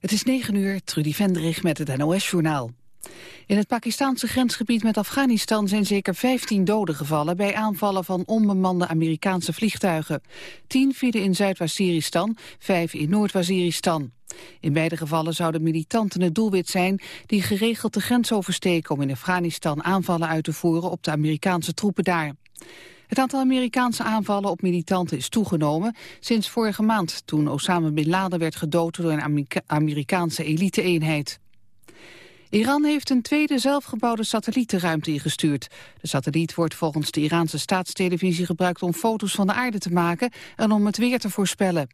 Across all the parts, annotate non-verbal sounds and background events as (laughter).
Het is 9 uur, Trudy Vendrig met het NOS-journaal. In het Pakistanse grensgebied met Afghanistan zijn zeker 15 doden gevallen bij aanvallen van onbemande Amerikaanse vliegtuigen. 10 vielen in Zuid-Waziristan, 5 in Noord-Waziristan. In beide gevallen zouden militanten het doelwit zijn die geregeld de grens oversteken om in Afghanistan aanvallen uit te voeren op de Amerikaanse troepen daar. Het aantal Amerikaanse aanvallen op militanten is toegenomen sinds vorige maand toen Osama Bin Laden werd gedood door een Amerikaanse elite-eenheid. Iran heeft een tweede zelfgebouwde satelliet de ruimte ingestuurd. De satelliet wordt volgens de Iraanse staatstelevisie gebruikt om foto's van de aarde te maken en om het weer te voorspellen.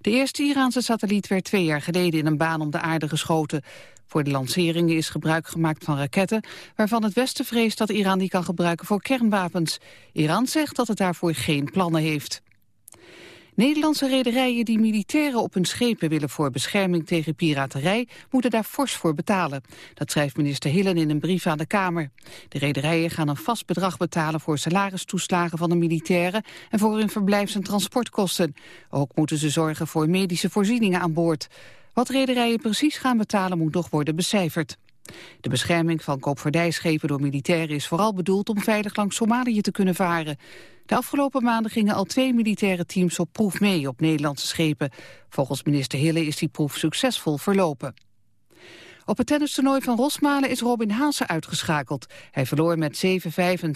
De eerste Iraanse satelliet werd twee jaar geleden in een baan om de aarde geschoten. Voor de lanceringen is gebruik gemaakt van raketten... waarvan het Westen vreest dat Iran die kan gebruiken voor kernwapens. Iran zegt dat het daarvoor geen plannen heeft. Nederlandse rederijen die militairen op hun schepen willen voor bescherming tegen piraterij moeten daar fors voor betalen. Dat schrijft minister Hillen in een brief aan de Kamer. De rederijen gaan een vast bedrag betalen voor salaristoeslagen van de militairen en voor hun verblijfs- en transportkosten. Ook moeten ze zorgen voor medische voorzieningen aan boord. Wat rederijen precies gaan betalen moet nog worden becijferd. De bescherming van koopvaardijschepen door militairen is vooral bedoeld om veilig langs Somalië te kunnen varen. De afgelopen maanden gingen al twee militaire teams op proef mee op Nederlandse schepen. Volgens minister Hille is die proef succesvol verlopen. Op het tennistoernooi van Rosmalen is Robin Haase uitgeschakeld. Hij verloor met 7-5 en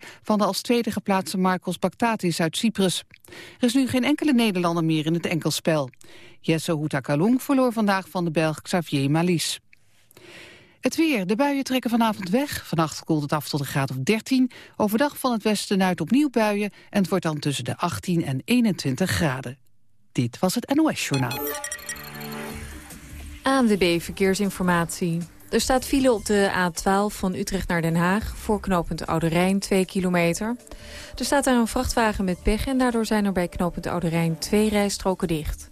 6-4 van de als tweede geplaatste Marcos Baktatis uit Cyprus. Er is nu geen enkele Nederlander meer in het enkelspel. Jesse Houtakalung verloor vandaag van de Belg Xavier Malis. Het weer. De buien trekken vanavond weg. Vannacht koelt het af tot een graad of 13. Overdag van het westen uit opnieuw buien. En het wordt dan tussen de 18 en 21 graden. Dit was het NOS Journaal. ANWB Verkeersinformatie. Er staat file op de A12 van Utrecht naar Den Haag... voor knooppunt Oude Rijn, 2 kilometer. Er staat daar een vrachtwagen met pech... en daardoor zijn er bij knooppunt Oude Rijn twee rijstroken dicht.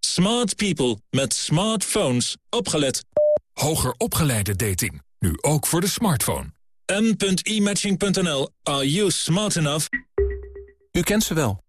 Smart people met smartphones. Opgelet. Hoger opgeleide dating. Nu ook voor de smartphone. m.imatching.nl. Are you smart enough? U kent ze wel.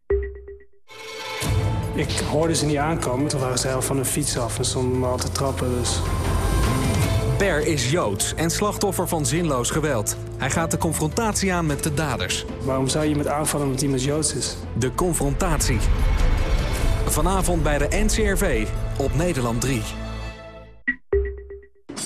Ik hoorde ze niet aankomen. Toen waren ze al van hun fiets af en stonden me al te trappen. Dus Per is Joods en slachtoffer van zinloos geweld. Hij gaat de confrontatie aan met de daders. Waarom zou je iemand aanvallen omdat iemand Joods is? De confrontatie. Vanavond bij de NCRV op Nederland 3.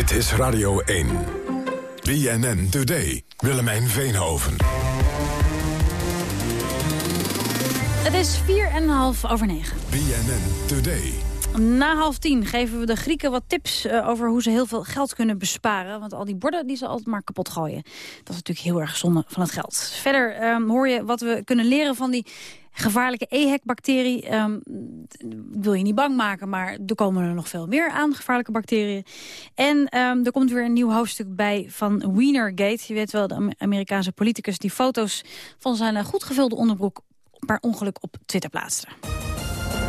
Dit is Radio 1. BNN Today. Willemijn Veenhoven. Het is 4,5 over 9. BNN Today. Na half tien geven we de Grieken wat tips uh, over hoe ze heel veel geld kunnen besparen. Want al die borden die ze altijd maar kapot gooien. Dat is natuurlijk heel erg zonde van het geld. Verder um, hoor je wat we kunnen leren van die gevaarlijke EHEC-bacterie. Um, wil je niet bang maken, maar er komen er nog veel meer aan, gevaarlijke bacteriën. En um, er komt weer een nieuw hoofdstuk bij van Wienergate. Je weet wel, de Amerikaanse politicus die foto's van zijn uh, goed gevulde onderbroek per ongeluk op Twitter plaatste.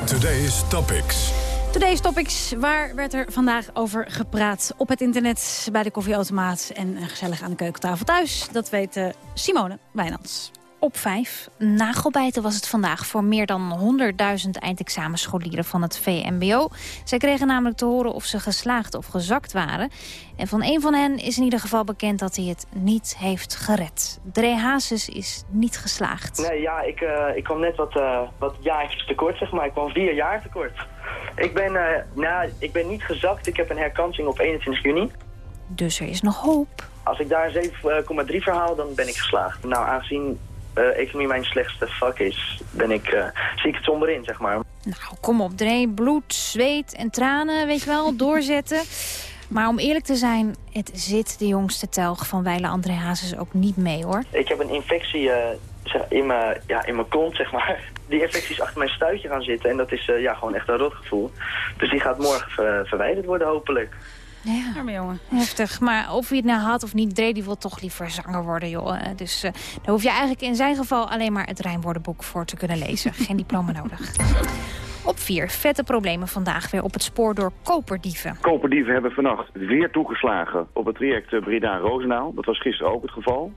Today's Topics. Today's Topics, waar werd er vandaag over gepraat? Op het internet, bij de koffieautomaat en gezellig aan de keukentafel thuis. Dat weet uh, Simone Wijnands op 5. Nagelbijten was het vandaag voor meer dan 100.000 eindexamenscholieren van het VMBO. Zij kregen namelijk te horen of ze geslaagd of gezakt waren. En van een van hen is in ieder geval bekend dat hij het niet heeft gered. Dre Hazes is niet geslaagd. Nee, ja, ik, uh, ik kwam net wat, uh, wat jaartjes tekort, zeg maar. Ik kwam vier jaar tekort. Ik ben, uh, nou, ik ben niet gezakt. Ik heb een herkansing op 21 juni. Dus er is nog hoop. Als ik daar 7,3 verhaal, dan ben ik geslaagd. Nou, aangezien uh, economie mijn slechtste vak is, ben ik, uh, zie ik het somber in, zeg maar. Nou, kom op, Dre. Bloed, zweet en tranen, weet je wel, (laughs) doorzetten. Maar om eerlijk te zijn, het zit de jongste telg van Weile André Hazes ook niet mee, hoor. Ik heb een infectie uh, in mijn ja, in mijn kont, zeg maar. (laughs) Die infectie is achter mijn stuitje gaan zitten en dat is ja, gewoon echt een rotgevoel. Dus die gaat morgen ver verwijderd worden, hopelijk. Ja, Arme jongen. Heftig. Maar of hij het nou had of niet, Dre die wil toch liever zanger worden, joh. Dus uh, daar hoef je eigenlijk in zijn geval alleen maar het rijmwoordenboek voor te kunnen lezen. Geen diploma (laughs) nodig. Op vier vette problemen vandaag weer op het spoor door koperdieven. Koperdieven hebben vannacht weer toegeslagen op het traject Breda-Roosendaal. Dat was gisteren ook het geval.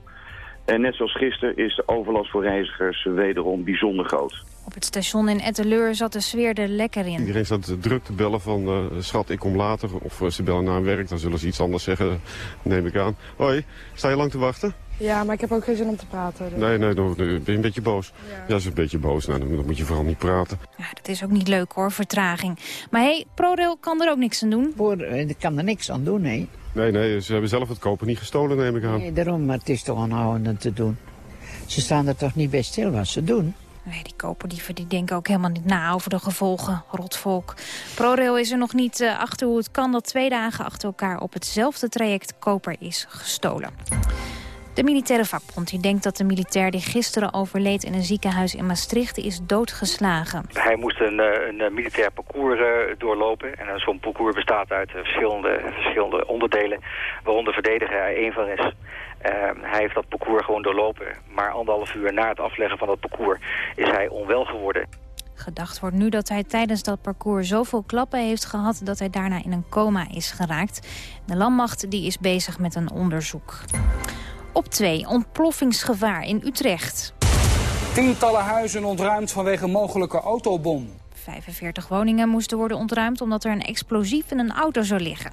En net zoals gisteren is de overlast voor reizigers wederom bijzonder groot. Op het station in Etteleur zat de sfeer er lekker in. Iedereen staat druk te bellen van uh, schat, ik kom later. Of uh, ze bellen naar hun werk, dan zullen ze iets anders zeggen, neem ik aan. Hoi, sta je lang te wachten? Ja, maar ik heb ook geen zin om te praten. Dus. Nee, nee, dan ben je een beetje boos. Ja, ja is een beetje boos. Nou, dan, dan, moet je vooral niet praten. Ja, dat is ook niet leuk hoor, vertraging. Maar hé, hey, ProRail kan er ook niks aan doen. Voor, ik kan er niks aan doen, nee. Nee, nee, ze hebben zelf het kopen niet gestolen, neem ik aan. Nee, daarom, maar het is toch aanhoudend te doen. Ze staan er toch niet bij stil wat ze doen. Nee, die koperdieven die denken ook helemaal niet na over de gevolgen, rotvolk. ProRail is er nog niet uh, achter hoe het kan dat twee dagen achter elkaar op hetzelfde traject koper is gestolen. De militaire vakbond die denkt dat de militair die gisteren overleed in een ziekenhuis in Maastricht is doodgeslagen. Hij moest een, een militair parcours doorlopen. En zo'n parcours bestaat uit verschillende, verschillende onderdelen, waaronder verdediger hij één van is. Uh, hij heeft dat parcours gewoon doorlopen. Maar anderhalf uur na het afleggen van dat parcours is hij onwel geworden. Gedacht wordt nu dat hij tijdens dat parcours zoveel klappen heeft gehad... dat hij daarna in een coma is geraakt. De landmacht die is bezig met een onderzoek. Op 2. Ontploffingsgevaar in Utrecht. Tientallen huizen ontruimd vanwege mogelijke autobom. 45 woningen moesten worden ontruimd omdat er een explosief in een auto zou liggen.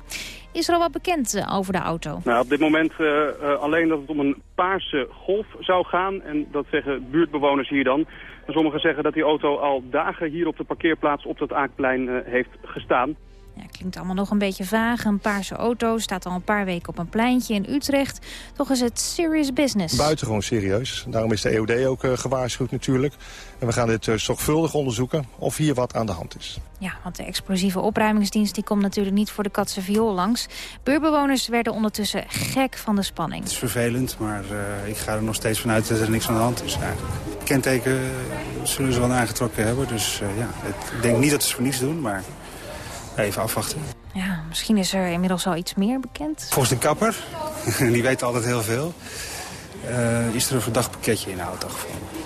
Is er al wat bekend uh, over de auto? Nou, op dit moment uh, uh, alleen dat het om een paarse golf zou gaan. En dat zeggen buurtbewoners hier dan. En sommigen zeggen dat die auto al dagen hier op de parkeerplaats op dat Aakplein heeft gestaan. Ja, klinkt allemaal nog een beetje vaag. Een paarse auto staat al een paar weken op een pleintje in Utrecht. Toch is het serious business. Buitengewoon serieus. Daarom is de EOD ook uh, gewaarschuwd natuurlijk. En we gaan dit uh, zorgvuldig onderzoeken of hier wat aan de hand is. Ja, want de explosieve opruimingsdienst die komt natuurlijk niet voor de katse viool langs. Buurbewoners werden ondertussen gek van de spanning. Het is vervelend, maar uh, ik ga er nog steeds vanuit dat er niks aan de hand is eigenlijk. Kenteken zullen ze wel aangetrokken hebben, dus ja, ik denk niet dat ze het voor niets doen, maar... Even afwachten. Ja, misschien is er inmiddels al iets meer bekend. Volgens de kapper, (laughs) die weet altijd heel veel, uh, is er een verdacht pakketje in de auto gevonden.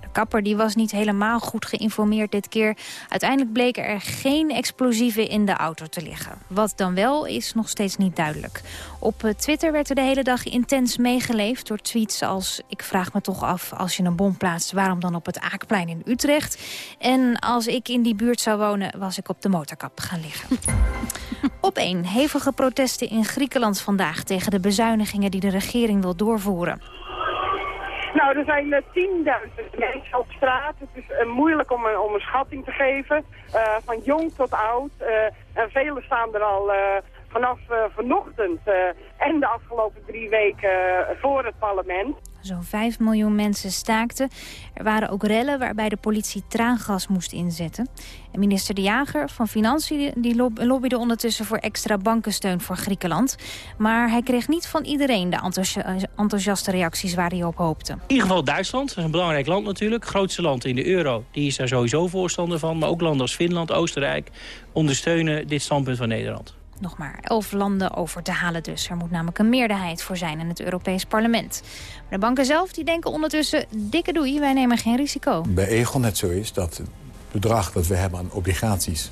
De kapper die was niet helemaal goed geïnformeerd dit keer. Uiteindelijk bleken er geen explosieven in de auto te liggen. Wat dan wel is nog steeds niet duidelijk. Op eh, Twitter werd er de hele dag intens meegeleefd door tweets als... ik vraag me toch af, als je een bom plaatst, waarom dan op het Aakplein in Utrecht? En als ik in die buurt zou wonen, was ik op de motorkap gaan liggen. (laughs) Op één hevige protesten in Griekenland vandaag... tegen de bezuinigingen die de regering wil doorvoeren. Nou, er zijn uh, 10.000 mensen op straat. Het is uh, moeilijk om, een schatting te geven. Uh, van jong tot oud. en velen staan er al vanaf vanochtend en de afgelopen drie weken voor het parlement. Zo'n 5 miljoen mensen staakten. Er waren ook rellen waarbij de politie traangas moest inzetten. En minister De Jager van Financiën die lobbyde ondertussen voor extra bankensteun voor Griekenland. Maar hij kreeg niet van iedereen de enthousiaste reacties waar hij op hoopte. In ieder geval Duitsland, een belangrijk land natuurlijk. Grootste land in de euro, die is daar sowieso voorstander van. Maar ook landen als Finland, Oostenrijk ondersteunen dit standpunt van Nederland nog maar elf landen over te halen dus. Er moet namelijk een meerderheid voor zijn in het Europees Parlement. Maar de banken zelf die denken ondertussen, dikke doei, wij nemen geen risico. Bij Egon net zo is dat het bedrag dat we hebben aan obligaties...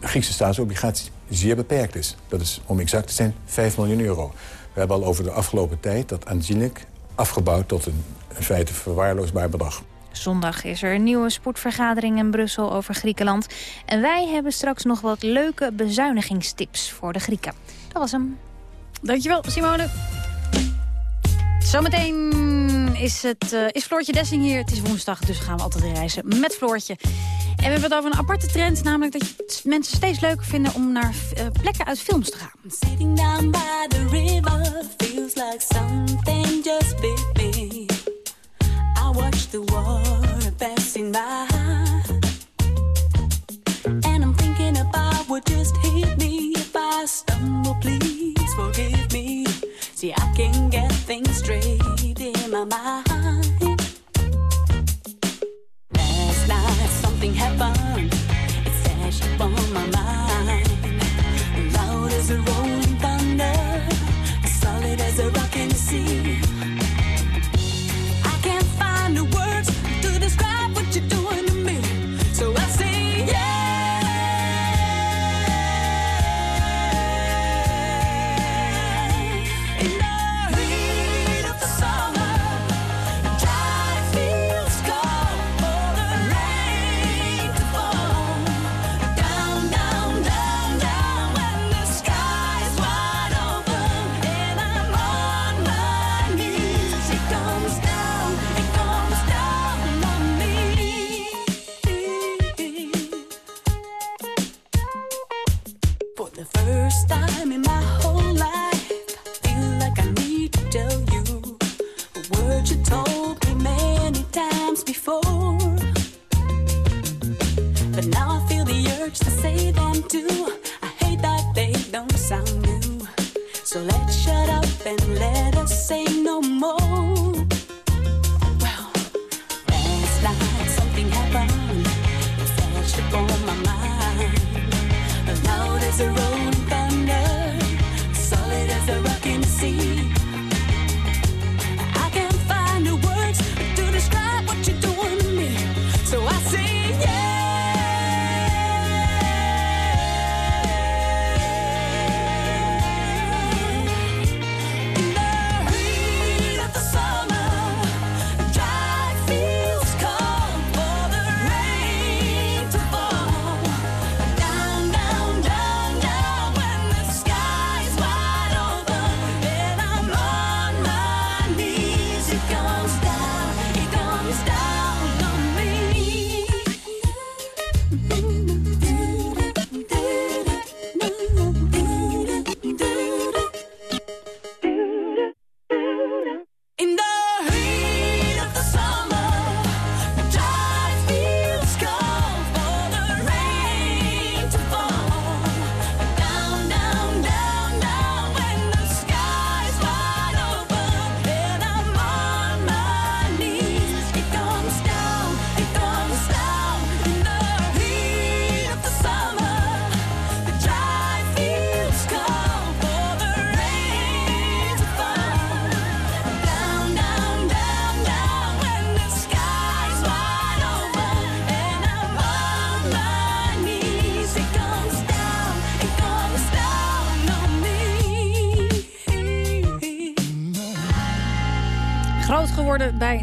Griekse staatsobligaties zeer beperkt is. Dat is, om exact te zijn, 5 miljoen euro. We hebben al over de afgelopen tijd dat aanzienlijk afgebouwd... tot een in feite verwaarloosbaar bedrag. Zondag is er een nieuwe spoedvergadering in Brussel over Griekenland. En wij hebben straks nog wat leuke bezuinigingstips voor de Grieken. Dat was hem. Dankjewel, Simone. Zometeen is, het, uh, is Floortje Dessing hier. Het is woensdag, dus gaan we altijd reizen met Floortje. En we hebben het over een aparte trend, namelijk dat mensen steeds leuker vinden om naar uh, plekken uit films te gaan. Sitting down by the river feels like something just watch the water passing by. And I'm thinking about what just hit me. If I stumble, please forgive me. See, I can get things straight in my mind. Last night, something happened. It flashed upon my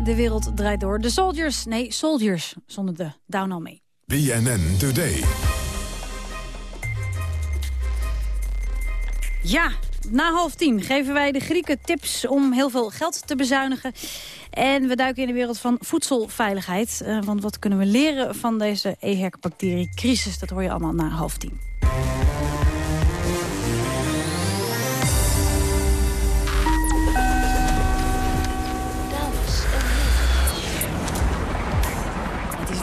De Wereld Draait Door. De Soldiers, nee, Soldiers, zonder de Down on Me. BNN Today. Ja, na half tien geven wij de Grieken tips om heel veel geld te bezuinigen. En we duiken in de wereld van voedselveiligheid. Uh, want wat kunnen we leren van deze EHEC-bacteriecrisis? Dat hoor je allemaal na half tien.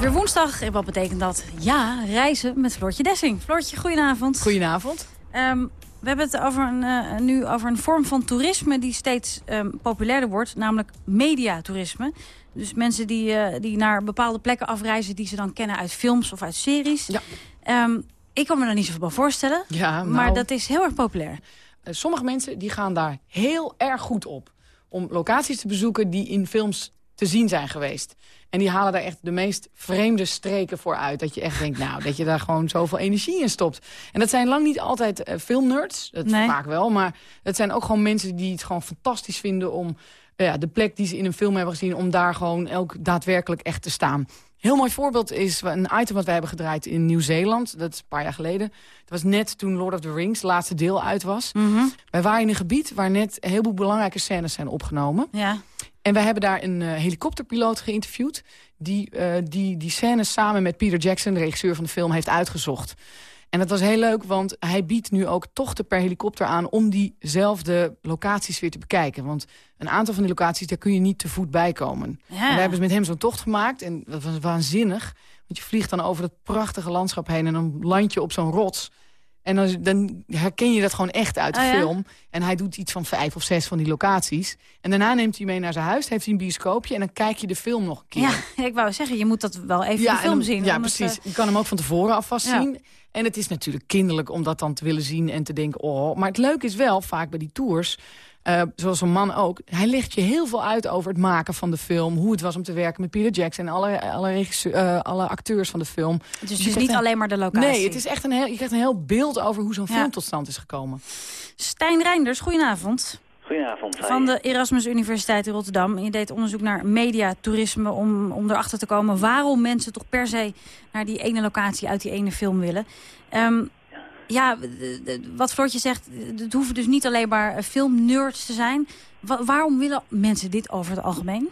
Weer woensdag. En wat betekent dat? Ja, reizen met Floortje Dessing. Floortje, goedenavond. Goedenavond. Um, we hebben het over een, uh, nu over een vorm van toerisme die steeds um, populairder wordt. Namelijk mediatoerisme. Dus mensen die, uh, die naar bepaalde plekken afreizen die ze dan kennen uit films of uit series. Ja. Um, ik kan me daar niet zoveel bij voorstellen. Ja, nou, maar dat is heel erg populair. Uh, sommige mensen die gaan daar heel erg goed op. Om locaties te bezoeken die in films te zien zijn geweest. En die halen daar echt de meest vreemde streken voor uit. Dat je echt denkt, nou, dat je daar gewoon zoveel energie in stopt. En dat zijn lang niet altijd uh, filmnerds. Dat nee. vaak wel. Maar het zijn ook gewoon mensen die het gewoon fantastisch vinden... om uh, ja, de plek die ze in een film hebben gezien... om daar gewoon elk daadwerkelijk echt te staan. Heel mooi voorbeeld is een item wat wij hebben gedraaid in Nieuw-Zeeland. Dat is een paar jaar geleden. Het was net toen Lord of the Rings, het laatste deel, uit was. Mm -hmm. Wij waren in een gebied waar net een heleboel belangrijke scènes zijn opgenomen. Ja. En wij hebben daar een uh, helikopterpiloot geïnterviewd... Die, uh, die die scènes samen met Peter Jackson, de regisseur van de film, heeft uitgezocht. En dat was heel leuk, want hij biedt nu ook tochten per helikopter aan... om diezelfde locaties weer te bekijken. Want een aantal van die locaties, daar kun je niet te voet bij komen. Ja. En wij hebben dus met hem zo'n tocht gemaakt en dat was waanzinnig. Want je vliegt dan over het prachtige landschap heen... en dan land je op zo'n rots... En dan, dan, herken je dat gewoon echt uit de oh, film. Ja? En hij doet iets van vijf of zes van die locaties. En daarna neemt hij mee naar zijn huis, heeft hij een bioscoopje... en dan kijk je de film nog een keer. Ja, (laughs) ik wou zeggen, je moet dat wel even ja, de film dan, zien. Ja, precies. Het, uh... Je kan hem ook van tevoren alvast ja. zien. En het is natuurlijk kinderlijk om dat dan te willen zien en te denken... oh, maar het leuke is wel, vaak bij die tours... Uh, zoals een man ook. Hij legt je heel veel uit over het maken van de film. Hoe het was om te werken met Peter Jackson. En alle, alle, uh, alle acteurs van de film. Dus het is niet een, alleen maar de locatie? Nee, het is echt een heel, je krijgt een heel beeld over hoe zo'n ja. film tot stand is gekomen. Stijn Reinders, goedenavond. Goedenavond. Van de Erasmus Universiteit in Rotterdam. Je deed onderzoek naar mediatoerisme om, om erachter te komen... waarom mensen toch per se naar die ene locatie uit die ene film willen. Um, ja, wat Floortje zegt, het hoeven dus niet alleen maar filmnerds te zijn. Wa waarom willen mensen dit over het algemeen?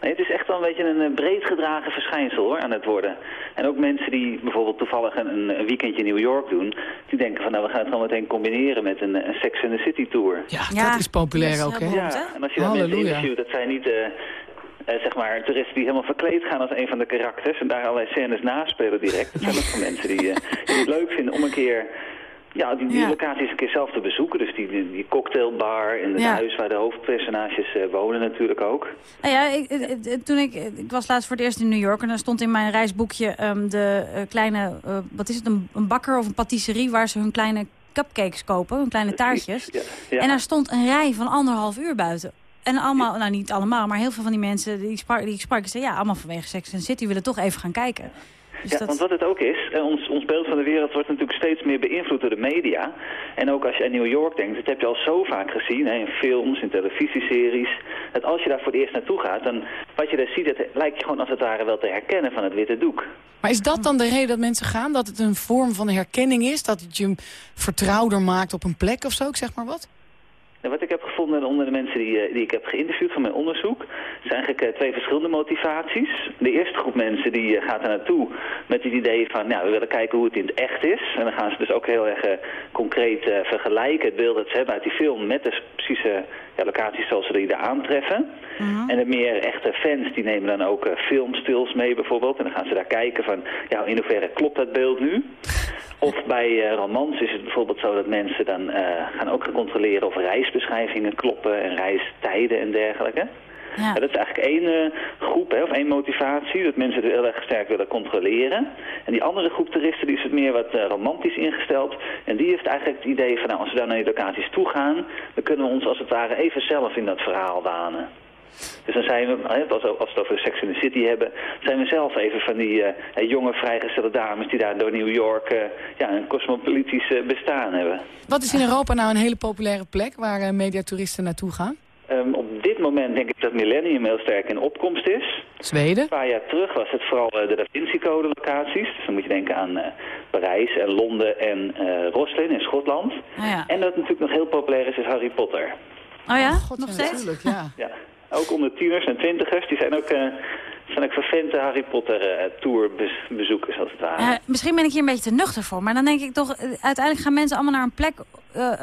Nee, het is echt wel een beetje een breed gedragen verschijnsel hoor, aan het worden. En ook mensen die bijvoorbeeld toevallig een, een weekendje in New York doen... die denken van nou, we gaan het gewoon meteen combineren met een, een Sex in the City tour. Ja, ja dat is populair dat is ook, hè? Ja, en als je dan mensen interviewt, dat zijn niet... Uh, uh, zeg maar, toeristen die helemaal verkleed gaan als een van de karakters... en daar allerlei scènes naspelen direct. Dat zijn ook (laughs) van mensen die, uh, die het leuk vinden om een keer ja, die, die ja. locatie is een keer zelf te bezoeken. Dus die, die, die cocktailbar en het ja. huis waar de hoofdpersonages uh, wonen natuurlijk ook. Nou ja, ik, toen ik, ik was laatst voor het eerst in New York... en daar stond in mijn reisboekje um, de uh, kleine... Uh, wat is het, een, een bakker of een patisserie... waar ze hun kleine cupcakes kopen, hun kleine taartjes. Ja. En daar stond een rij van anderhalf uur buiten. En allemaal, nou niet allemaal, maar heel veel van die mensen die ik sprak, die ik sprak zeiden, ja, allemaal vanwege Sex and City willen toch even gaan kijken. Dus ja, dat... want wat het ook is, ons, ons beeld van de wereld wordt natuurlijk steeds meer beïnvloed door de media. En ook als je aan New York denkt, dat heb je al zo vaak gezien, hè, in films, in televisieseries. Dat als je daar voor het eerst naartoe gaat, dan wat je daar ziet, het lijkt je gewoon als het ware wel te herkennen van het witte doek. Maar is dat dan de reden dat mensen gaan? Dat het een vorm van herkenning is? Dat het je vertrouwder maakt op een plek of zo? Ik zeg maar wat? Wat ik heb gevonden onder de mensen die, die ik heb geïnterviewd van mijn onderzoek... zijn eigenlijk uh, twee verschillende motivaties. De eerste groep mensen die uh, gaat er naartoe met het idee van... nou, we willen kijken hoe het in het echt is. En dan gaan ze dus ook heel erg concreet vergelijken... het beeld dat ze hebben uit die film met de precieze locaties zoals ze die daar aantreffen. Uh -huh. En de meer echte fans die nemen dan ook filmstils mee bijvoorbeeld. En dan gaan ze daar kijken van... ja, in hoeverre klopt dat beeld nu? Of bij uh, romans is het bijvoorbeeld zo dat mensen dan uh, gaan ook controleren of reisbeschrijvingen kloppen en reistijden en dergelijke. Ja. Dat is eigenlijk één uh, groep, hè, of één motivatie, dat mensen het heel erg sterk willen controleren. En die andere groep toeristen die is het meer wat uh, romantisch ingesteld. En die heeft eigenlijk het idee van, nou, als we daar naar die locaties toe gaan, dan kunnen we ons als het ware even zelf in dat verhaal wanen. Dus dan zijn we, als we het over Sex in the City hebben, zijn we zelf even van die uh, jonge vrijgestelde dames die daar door New York uh, ja, een cosmopolitisch uh, bestaan hebben. Wat is in Europa nou een hele populaire plek waar mediatoeristen naartoe gaan? Um, op dit moment denk ik dat Millennium heel sterk in opkomst is. Zweden? Een paar jaar terug was het vooral de Da Vinci Code locaties. Dus dan moet je denken aan Parijs en Londen en Roslin in Schotland. Oh ja. En dat natuurlijk nog heel populair is, is Harry Potter. Oh ja, oh, God, nog steeds? Natuurlijk, ja. ja. Ook onder tieners en twintigers. Die zijn ook, uh, zijn ook vervente Harry Potter uh, tour bezoekers als het ware. Uh, misschien ben ik hier een beetje te nuchter voor. Maar dan denk ik toch, uiteindelijk gaan mensen allemaal naar een plek...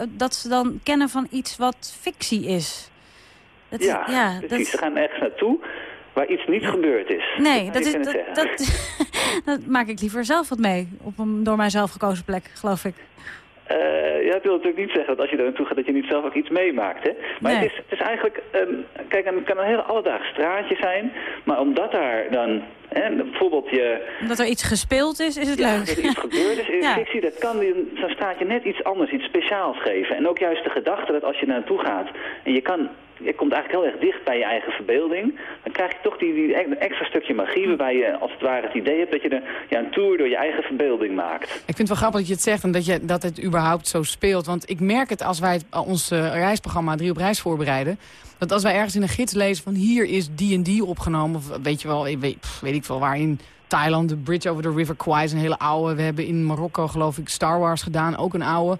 dat ze dan kennen van iets wat fictie is. Dat ja, is, ja precies. Dat... Ze gaan ergens naartoe waar iets niet gebeurd is. Nee, dat, is, dat, dat, (laughs) Dan maak ik liever zelf wat mee. Op een door mijzelf gekozen plek, geloof ik. Uh, ja, dat wil natuurlijk niet zeggen dat als je er naartoe gaat dat je niet zelf ook iets meemaakt. Hè? Maar het, is, het is eigenlijk, um, kijk, het kan een heel alledaags straatje zijn, maar omdat daar dan, hè, bijvoorbeeld je... Omdat er iets gespeeld is, is het ja, leuk. dat er iets (laughs) gebeurd is in ja. fictie, dat kan zo'n straatje net iets anders, iets speciaals geven. En ook juist de gedachte dat als je naartoe gaat en je kan je komt eigenlijk heel erg dicht bij je eigen verbeelding. Dan krijg je toch die, die extra stukje magie waarbij je als het ware het idee hebt dat je de, ja, een tour door je eigen verbeelding maakt. Ik vind het wel grappig dat je het zegt en dat, je, dat het überhaupt zo speelt. Want ik merk het als wij het, ons uh, reisprogramma Drie op Reis voorbereiden. Dat als wij ergens in een gids lezen van hier is die en die opgenomen. Of weet je wel, weet, pff, weet ik veel waar in Thailand. De Bridge over the River Kwai is een hele oude. We hebben in Marokko geloof ik Star Wars gedaan, ook een oude.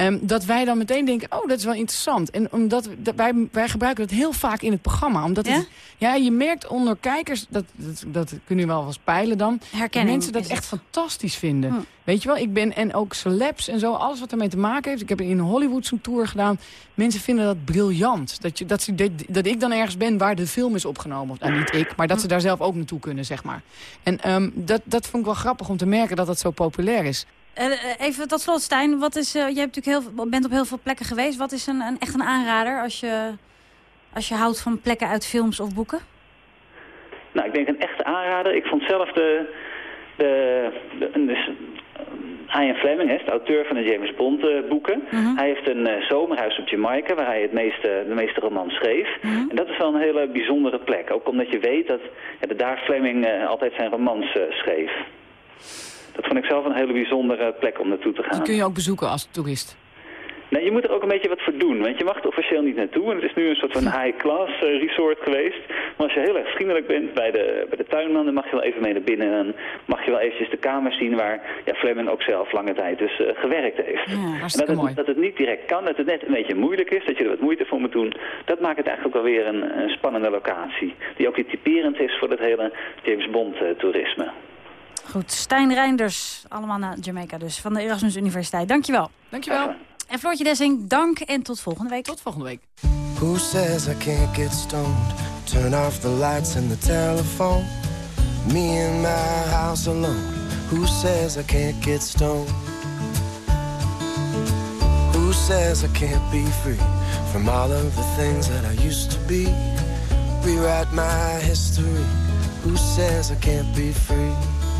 Um, dat wij dan meteen denken, oh, dat is wel interessant. En omdat dat, wij, wij gebruiken dat heel vaak in het programma. Omdat ja? Het, ja, je merkt onder kijkers, dat, dat, dat kunnen we wel eens peilen dan... Herkenning mensen dat echt fantastisch vinden. Hm. Weet je wel, ik ben, en ook celebs en zo, alles wat ermee te maken heeft. Ik heb in Hollywood zo'n tour gedaan. Mensen vinden dat briljant. Dat, je, dat, ze, dat, dat ik dan ergens ben waar de film is opgenomen. Of, nou, niet ik, maar dat ze daar zelf ook naartoe kunnen, zeg maar. En um, dat, dat vond ik wel grappig om te merken dat dat zo populair is. Uh, even tot slot, Stijn. Wat is, uh, je hebt natuurlijk heel, bent op heel veel plekken geweest. Wat is een, een, echt een aanrader als je, als je houdt van plekken uit films of boeken? Nou, ik denk een echte aanrader. Ik vond zelf de... de, de dus, Ian Fleming, is de auteur van de James Bond uh, boeken. -hmm. Hij heeft een uh, zomerhuis op Jamaica waar hij het meeste, de meeste romans schreef. -hmm. En dat is wel een hele bijzondere plek. Ook omdat je weet dat ja, daar Fleming altijd zijn romans schreef. Dat vond ik zelf een hele bijzondere plek om naartoe te gaan. Die kun je ook bezoeken als toerist? Nee, je moet er ook een beetje wat voor doen. Want je mag er officieel niet naartoe. En het is nu een soort van high-class uh, resort geweest. Maar als je heel erg vriendelijk bent bij de, bij de tuinman... dan mag je wel even mee naar binnen. En dan mag je wel eventjes de kamer zien... waar ja, Fleming ook zelf lange tijd dus uh, gewerkt heeft. Ja, dat het, dat het niet direct kan. Dat het net een beetje moeilijk is. Dat je er wat moeite voor moet doen. Dat maakt het eigenlijk wel weer een, een spannende locatie. Die ook weer typerend is voor het hele James Bond uh, toerisme. Goed, Stijn Reinders, allemaal naar Jamaica dus, van de Erasmus Universiteit. Dankjewel. Dankjewel. En Floortje Dessing, dank en tot volgende week. Tot volgende week. Who says I can't get stoned? Turn off the lights and the telephone. Me in my house alone. Who says I can't get stoned? Who says I can't be free from all of the things that I used to be? Rewrite my history. Who says I can't be free?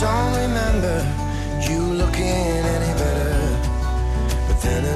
don't remember you looking any better. But then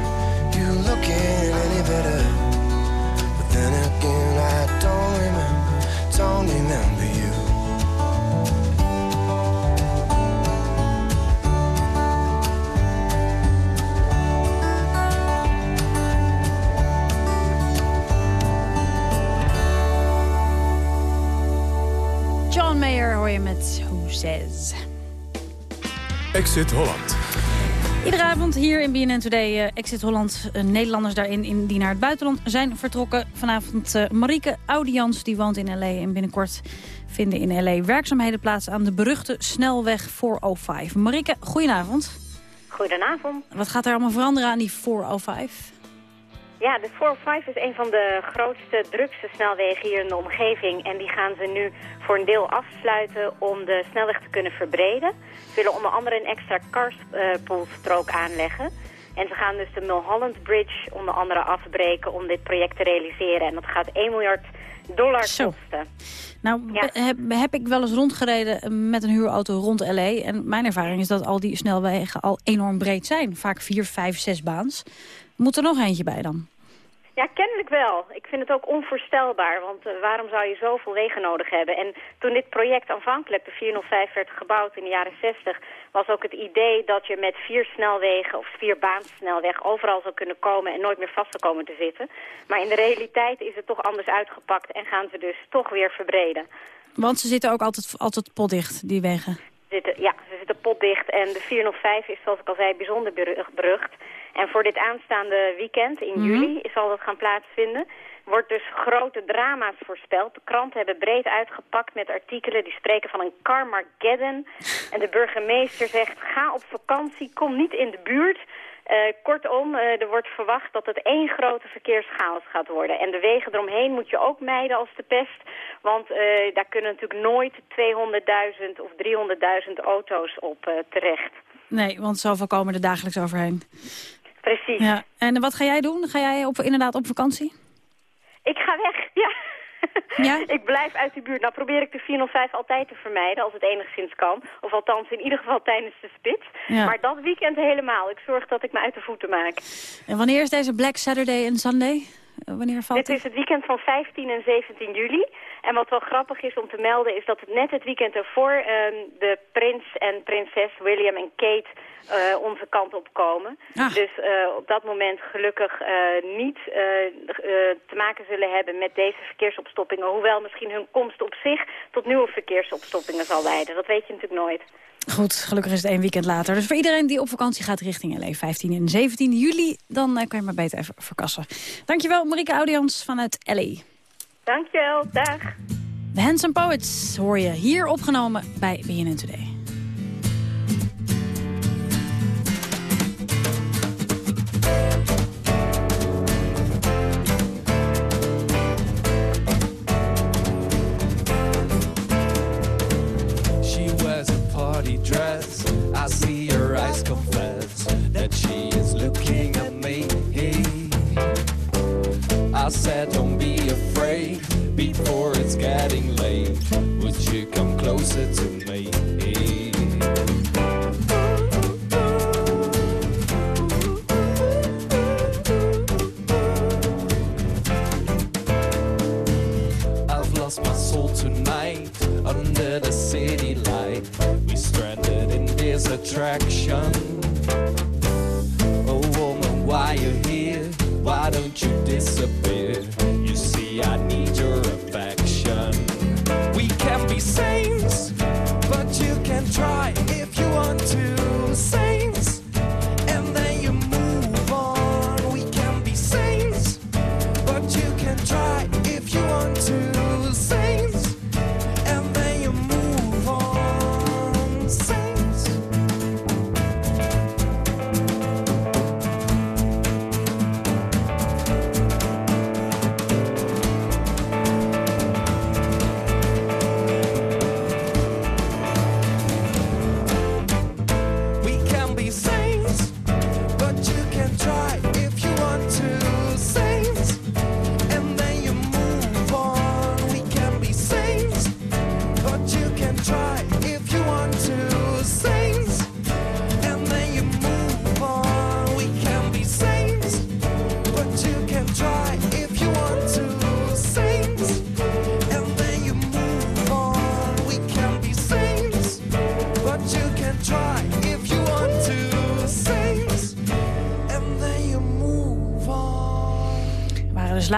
Exit Holland. Iedere avond hier in BNN Today, uh, Exit Holland, uh, Nederlanders daarin in, die naar het buitenland zijn vertrokken. Vanavond uh, Marieke Audians, die woont in L.A. en binnenkort vinden in L.A. werkzaamheden plaats aan de beruchte snelweg 405. Marieke, goedenavond. Goedenavond. Wat gaat er allemaal veranderen aan die 405? Ja, de 405 is een van de grootste, drukste snelwegen hier in de omgeving. En die gaan ze nu voor een deel afsluiten om de snelweg te kunnen verbreden. Ze willen onder andere een extra carpoolstrook aanleggen. En ze gaan dus de Mulholland Bridge onder andere afbreken om dit project te realiseren. En dat gaat 1 miljard dollar kosten. Nou, heb, heb, ik wel eens rondgereden met een huurauto rond L.A. En mijn ervaring is dat al die snelwegen al enorm breed zijn. Vaak 4, 5, 6 baans. Moet er nog eentje bij dan? Ja, kennelijk wel. Ik vind het ook onvoorstelbaar, want uh, waarom zou je zoveel wegen nodig hebben? En toen dit project aanvankelijk, de 405, werd gebouwd in de jaren 60... was ook het idee dat je met vier snelwegen of vier baansnelweg overal zou kunnen komen... en nooit meer vast zou komen te zitten. Maar in de realiteit is het toch anders uitgepakt en gaan ze dus toch weer verbreden. Want ze zitten ook altijd, altijd potdicht, die wegen? Zitten, ja, ze zitten potdicht en de 405 is, zoals ik al zei, bijzonder berucht... En voor dit aanstaande weekend in Mhm. juli zal dat gaan plaatsvinden. Wordt dus grote drama's voorspeld. De kranten hebben breed uitgepakt met artikelen die spreken van een Carmageddon. En de burgemeester zegt, ga op vakantie, kom niet in de buurt. Eh, kortom, eh, er wordt verwacht dat het één grote verkeerschaos gaat worden. En de wegen eromheen moet je ook mijden als de pest. Want eh, daar kunnen natuurlijk nooit 200.000 of 300.000 auto's op terecht. Nee, want zoveel komen er dagelijks overheen. Precies. Ja. En wat ga jij doen? Ga jij op, inderdaad op vakantie? Ik ga weg, ja. (laughs) Ja? ik blijf uit die buurt. Nou probeer ik de 405 altijd te vermijden, als het enigszins kan. Of althans in ieder geval tijdens de spits. Ja. Maar dat weekend helemaal. Ik zorg dat ik me uit de voeten maak. En wanneer is deze Black Saturday en Sunday? Eh, Wanneer valt Dit is het weekend van 15 en 17 juli. En wat wel grappig is om te melden is dat het net het weekend ervoor ehm, de prins en prinses William en Kate eh, onze kant op komen. Ah. Dus eh, op dat moment gelukkig eh, niet te maken zullen hebben met deze verkeersopstoppingen. Hoewel misschien hun komst op zich tot nieuwe verkeersopstoppingen zal leiden. Dat weet je natuurlijk nooit. Goed, gelukkig is het één weekend later. Dus voor iedereen die op vakantie gaat richting LA 15 en 17 juli... dan kan je maar beter even verkassen. Dankjewel, Marike Audians vanuit LA. Dankjewel, dag. The Handsome Poets hoor je hier opgenomen bij BNN Today. She wears a party dress. I see her eyes confess that she is looking I said, Don't be afraid before it's getting late. Would you come closer to me? I've lost my soul tonight under the city light. We stranded in this attraction.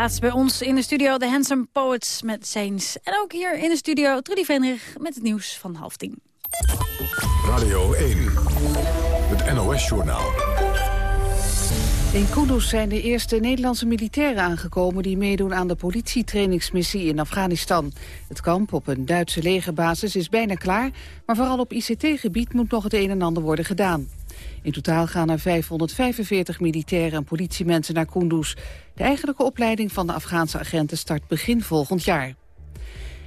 Laatst bij ons in de studio de Handsome Poets met Saints. En ook hier in de studio Trudy Venrich met het nieuws van half tien. Radio 1, het NOS-journaal. In Kunduz zijn de eerste Nederlandse militairen aangekomen... die meedoen aan de politietrainingsmissie in Afghanistan. Het kamp op een Duitse legerbasis is bijna klaar... maar vooral op ICT-gebied moet nog het een en ander worden gedaan. In totaal gaan er 545 militairen en politiemensen naar Kunduz. De eigenlijke opleiding van de Afghaanse agenten start begin volgend jaar.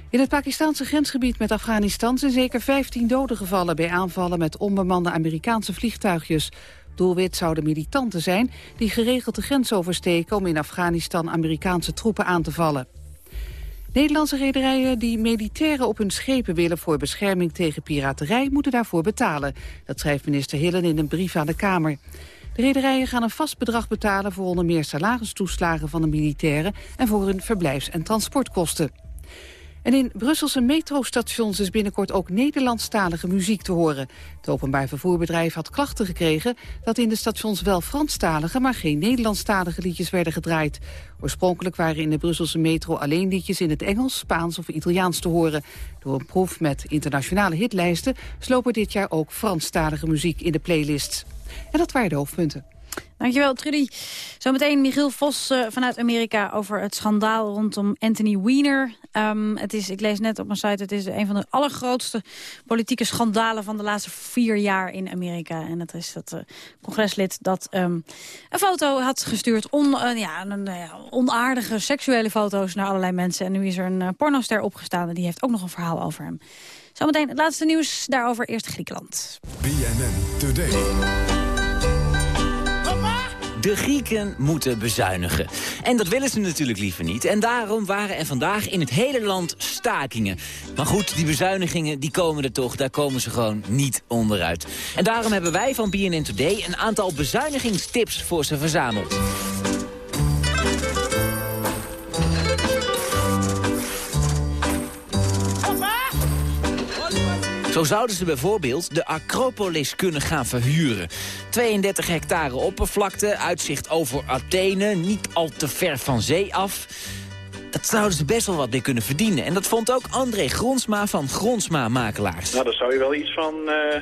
In het Pakistanse grensgebied met Afghanistan zijn zeker 15 doden gevallen bij aanvallen met onbemande Amerikaanse vliegtuigjes. Doelwit zouden militanten zijn die geregeld de grens oversteken om in Afghanistan Amerikaanse troepen aan te vallen. Nederlandse rederijen die militairen op hun schepen willen voor bescherming tegen piraterij moeten daarvoor betalen. Dat schrijft minister Hillen in een brief aan de Kamer. De rederijen gaan een vast bedrag betalen voor onder meer salaristoeslagen van de militairen en voor hun verblijfs- en transportkosten. En in Brusselse metrostations is binnenkort ook Nederlandstalige muziek te horen. Het openbaar vervoerbedrijf had klachten gekregen dat in de stations wel Franstalige, maar geen Nederlandstalige liedjes werden gedraaid. Oorspronkelijk waren in de Brusselse metro alleen liedjes in het Engels, Spaans of Italiaans te horen. Door een proef met internationale hitlijsten slopen dit jaar ook Franstalige muziek in de playlist. En dat waren de hoofdpunten. Dankjewel, Trudy. Zometeen Michiel Vos uh, vanuit Amerika over het schandaal rondom Anthony Weiner. Um, het is, ik lees net op mijn site, het is een van de allergrootste politieke schandalen van de laatste vier jaar in Amerika. En dat is dat uh, congreslid dat um, een foto had gestuurd, on, uh, ja, een, onaardige seksuele foto's naar allerlei mensen. En nu is er een pornoster opgestaan en die heeft ook nog een verhaal over hem. Zometeen het laatste nieuws, daarover eerst Griekenland. BNN Today. De Grieken moeten bezuinigen. En dat willen ze natuurlijk liever niet. En daarom waren er vandaag in het hele land stakingen. Maar goed, die bezuinigingen die komen er toch. Daar komen ze gewoon niet onderuit. En daarom hebben wij van BNN Today een aantal bezuinigingstips voor ze verzameld. Zo zouden ze bijvoorbeeld de Acropolis kunnen gaan verhuren. 32 hectare oppervlakte, uitzicht over Athene, niet al te ver van zee af. Dat zouden ze best wel wat mee kunnen verdienen. En dat vond ook André Gronsma van Gronsma Makelaars. Nou, dan zou je wel iets van, uh,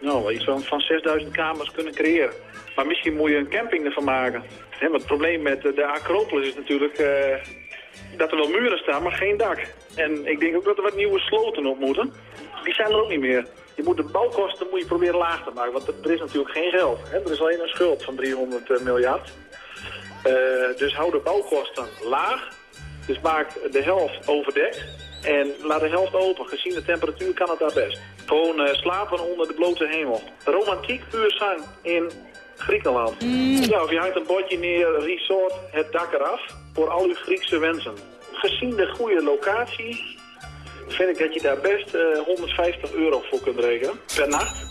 nou, iets van, van 6000 kamers kunnen creëren. Maar misschien moet je een camping ervan maken. het probleem met de Acropolis is natuurlijk uh, dat er wel muren staan, maar geen dak. En ik denk ook dat er wat nieuwe sloten op moeten die zijn er ook niet meer. Je moet de bouwkosten moet je proberen laag te maken, want er is natuurlijk geen geld. Hè? Er is alleen een schuld van 300 eh, miljard. Uh, dus hou de bouwkosten laag. Dus maak de helft overdekt. En laat de helft open. Gezien de temperatuur kan het daar best. Gewoon uh, slapen onder de blote hemel. Romantiek puur zang in Griekenland. Mm. Je hangt een bordje neer, resort, het dak eraf. Voor al uw Griekse wensen. Gezien de goede locatie vind ik dat je daar best uh, 150 euro voor kunt rekenen per nacht.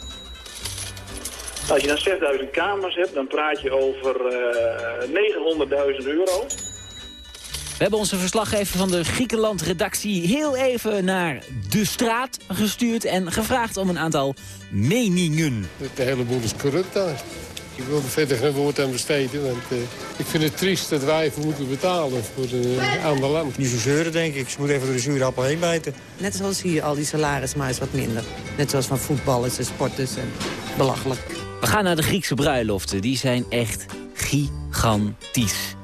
Als je dan 6000 kamers hebt, dan praat je over uh, 900.000 euro. We hebben onze verslaggever van de Griekenland-redactie heel even naar de straat gestuurd... en gevraagd om een aantal meningen. De hele boel is corrupt daar. Ik wil er verder geen woord aan besteden. Want uh, ik vind het triest dat wij voor moeten betalen voor uh, aan de land. Niet zo zeuren, denk ik. Ze moeten even door de zure appel heen bijten. Net zoals hier, al die salaris, maar is wat minder. Net zoals van voetballers en sporters. En belachelijk. We gaan naar de Griekse bruiloften. Die zijn echt gigantisch.